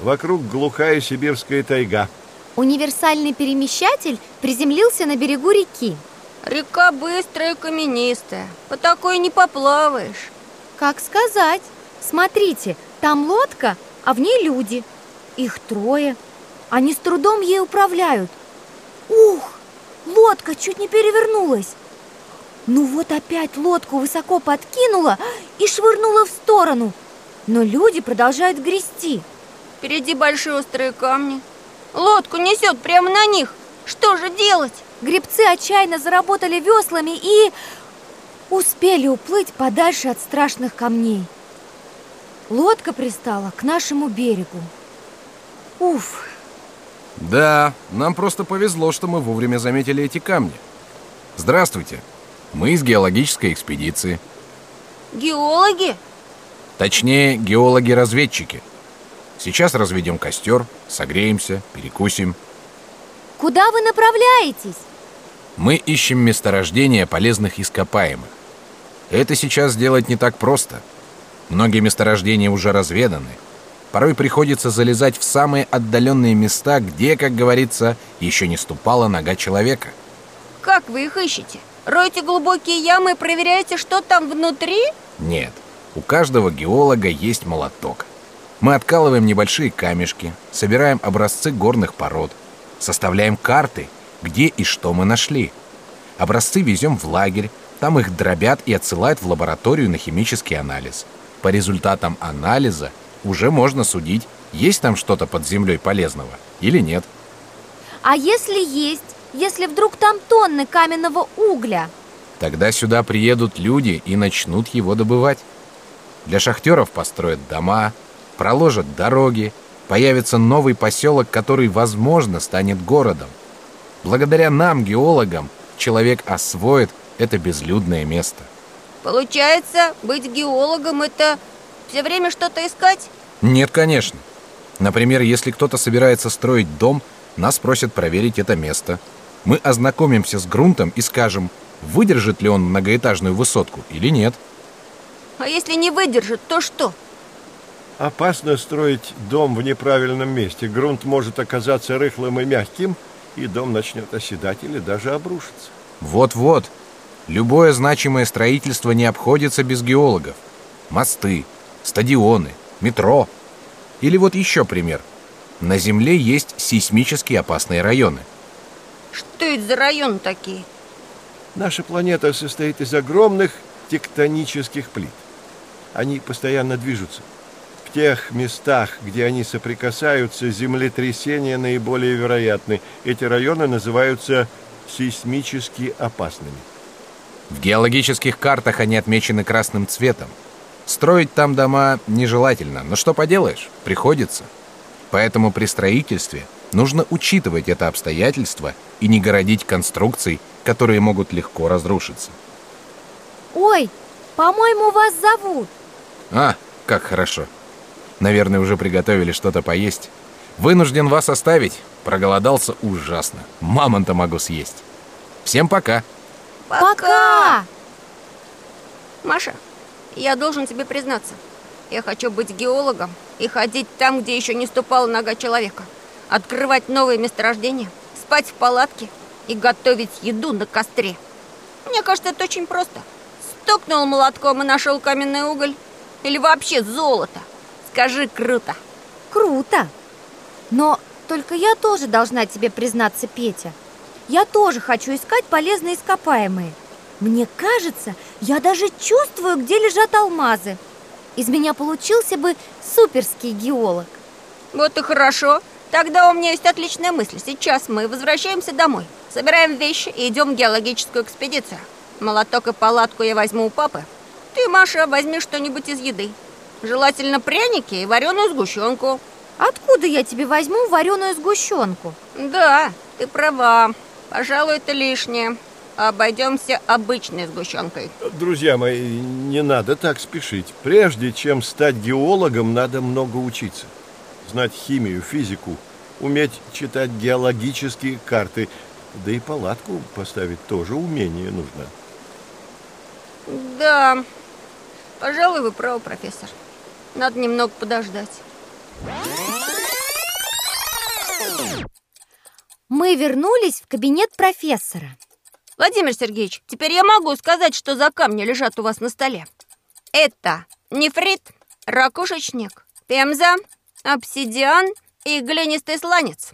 Вокруг глухая сибирская тайга. Универсальный перемещатель приземлился на берегу реки. Река быстрая и каменистая. По такой не поплаваешь. Как сказать? Смотрите, там лодка, а в ней люди. Их трое. Они с трудом ей управляют. Ух, лодка чуть не перевернулась. Ну вот опять лодку высоко подкинула и швырнула в сторону – но люди продолжают грести. Впереди большие острые камни. Лодку несет прямо на них. Что же делать? Гребцы отчаянно заработали веслами и... Успели уплыть подальше от страшных камней. Лодка пристала к нашему берегу. Уф! Да, нам просто повезло, что мы вовремя заметили эти камни. Здравствуйте. Мы из геологической экспедиции. Геологи? Точнее, геологи-разведчики. Сейчас разведем костер, согреемся, перекусим. Куда вы направляетесь? Мы ищем месторождения полезных ископаемых. Это сейчас сделать не так просто. Многие месторождения уже разведаны. Порой приходится залезать в самые отдаленные места, где, как говорится, еще не ступала нога человека. Как вы их ищете? Ройте глубокие ямы и проверяете, что там внутри? Нет. У каждого геолога есть молоток. Мы откалываем небольшие камешки, собираем образцы горных пород, составляем карты, где и что мы нашли. Образцы везем в лагерь, там их дробят и отсылают в лабораторию на химический анализ. По результатам анализа уже можно судить, есть там что-то под землей полезного или нет. А если есть, если вдруг там тонны каменного угля? Тогда сюда приедут люди и начнут его добывать. Для шахтеров построят дома, проложат дороги, появится новый поселок, который, возможно, станет городом. Благодаря нам, геологам, человек освоит это безлюдное место. Получается, быть геологом – это все время что-то искать? Нет, конечно. Например, если кто-то собирается строить дом, нас просят проверить это место. Мы ознакомимся с грунтом и скажем, выдержит ли он многоэтажную высотку или нет – А если не выдержит, то что? Опасно строить дом в неправильном месте. Грунт может оказаться рыхлым и мягким, и дом начнет оседать или даже обрушиться. Вот-вот. Любое значимое строительство не обходится без геологов. Мосты, стадионы, метро. Или вот еще пример. На Земле есть сейсмически опасные районы. Что это за районы такие? Наша планета они постоянно движутся. В тех местах, где они соприкасаются, землетрясения наиболее вероятны. Эти районы называются сейсмически опасными. В геологических картах они отмечены красным цветом. Строить там дома нежелательно, но что поделаешь, приходится. Поэтому при строительстве нужно учитывать это обстоятельство и не городить конструкций, которые могут легко разрушиться. Ой, по-моему, вас зовут. «А, как хорошо. Наверное, уже приготовили что-то поесть. Вынужден вас оставить. Проголодался ужасно. Мамонта могу съесть. Всем пока!» «Пока!» «Маша, я должен тебе признаться. Я хочу быть геологом и ходить там, где еще не ступала нога человека. Открывать новые месторождения, спать в палатке и готовить еду на костре. Мне кажется, это очень просто. Стукнул молотком и нашел каменный уголь. Или вообще золото? Скажи круто. Круто. Но только я тоже должна тебе признаться, Петя. Я тоже хочу искать полезные ископаемые. Мне кажется, я даже чувствую, где лежат алмазы. Из меня получился бы суперский геолог. Вот и хорошо. Тогда у меня есть отличная мысль. Сейчас мы возвращаемся домой, собираем вещи и идем в геологическую экспедицию. Молоток и палатку я возьму у папы, ты, Маша, возьми что-нибудь из еды. Желательно пряники и вареную сгущенку. Откуда я тебе возьму вареную сгущенку? Да, ты права. Пожалуй, это лишнее. Обойдемся обычной сгущенкой. Друзья мои, не надо так спешить. Прежде чем стать геологом, надо много учиться. Знать химию, физику, уметь читать геологические карты. Да и палатку поставить тоже умение нужно. Да, Пожалуй, вы правы, профессор. Надо немного подождать. Мы вернулись в кабинет профессора. Владимир Сергеевич, теперь я могу сказать, что за камни лежат у вас на столе. Это нефрит, ракушечник, пемза, обсидиан и глинистый сланец.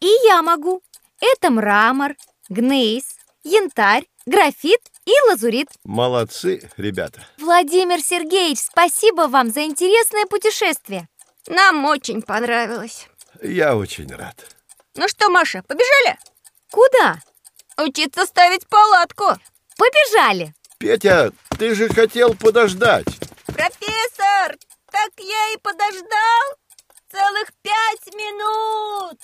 И я могу. Это мрамор, гнейс, янтарь, графит и лазурит. Молодцы, ребята. Владимир Сергеевич, спасибо вам за интересное путешествие. Нам очень понравилось. Я очень рад. Ну что, Маша, побежали? Куда? Учиться ставить палатку. Побежали. Петя, ты же хотел подождать. Профессор, так я и подождал целых пять минут.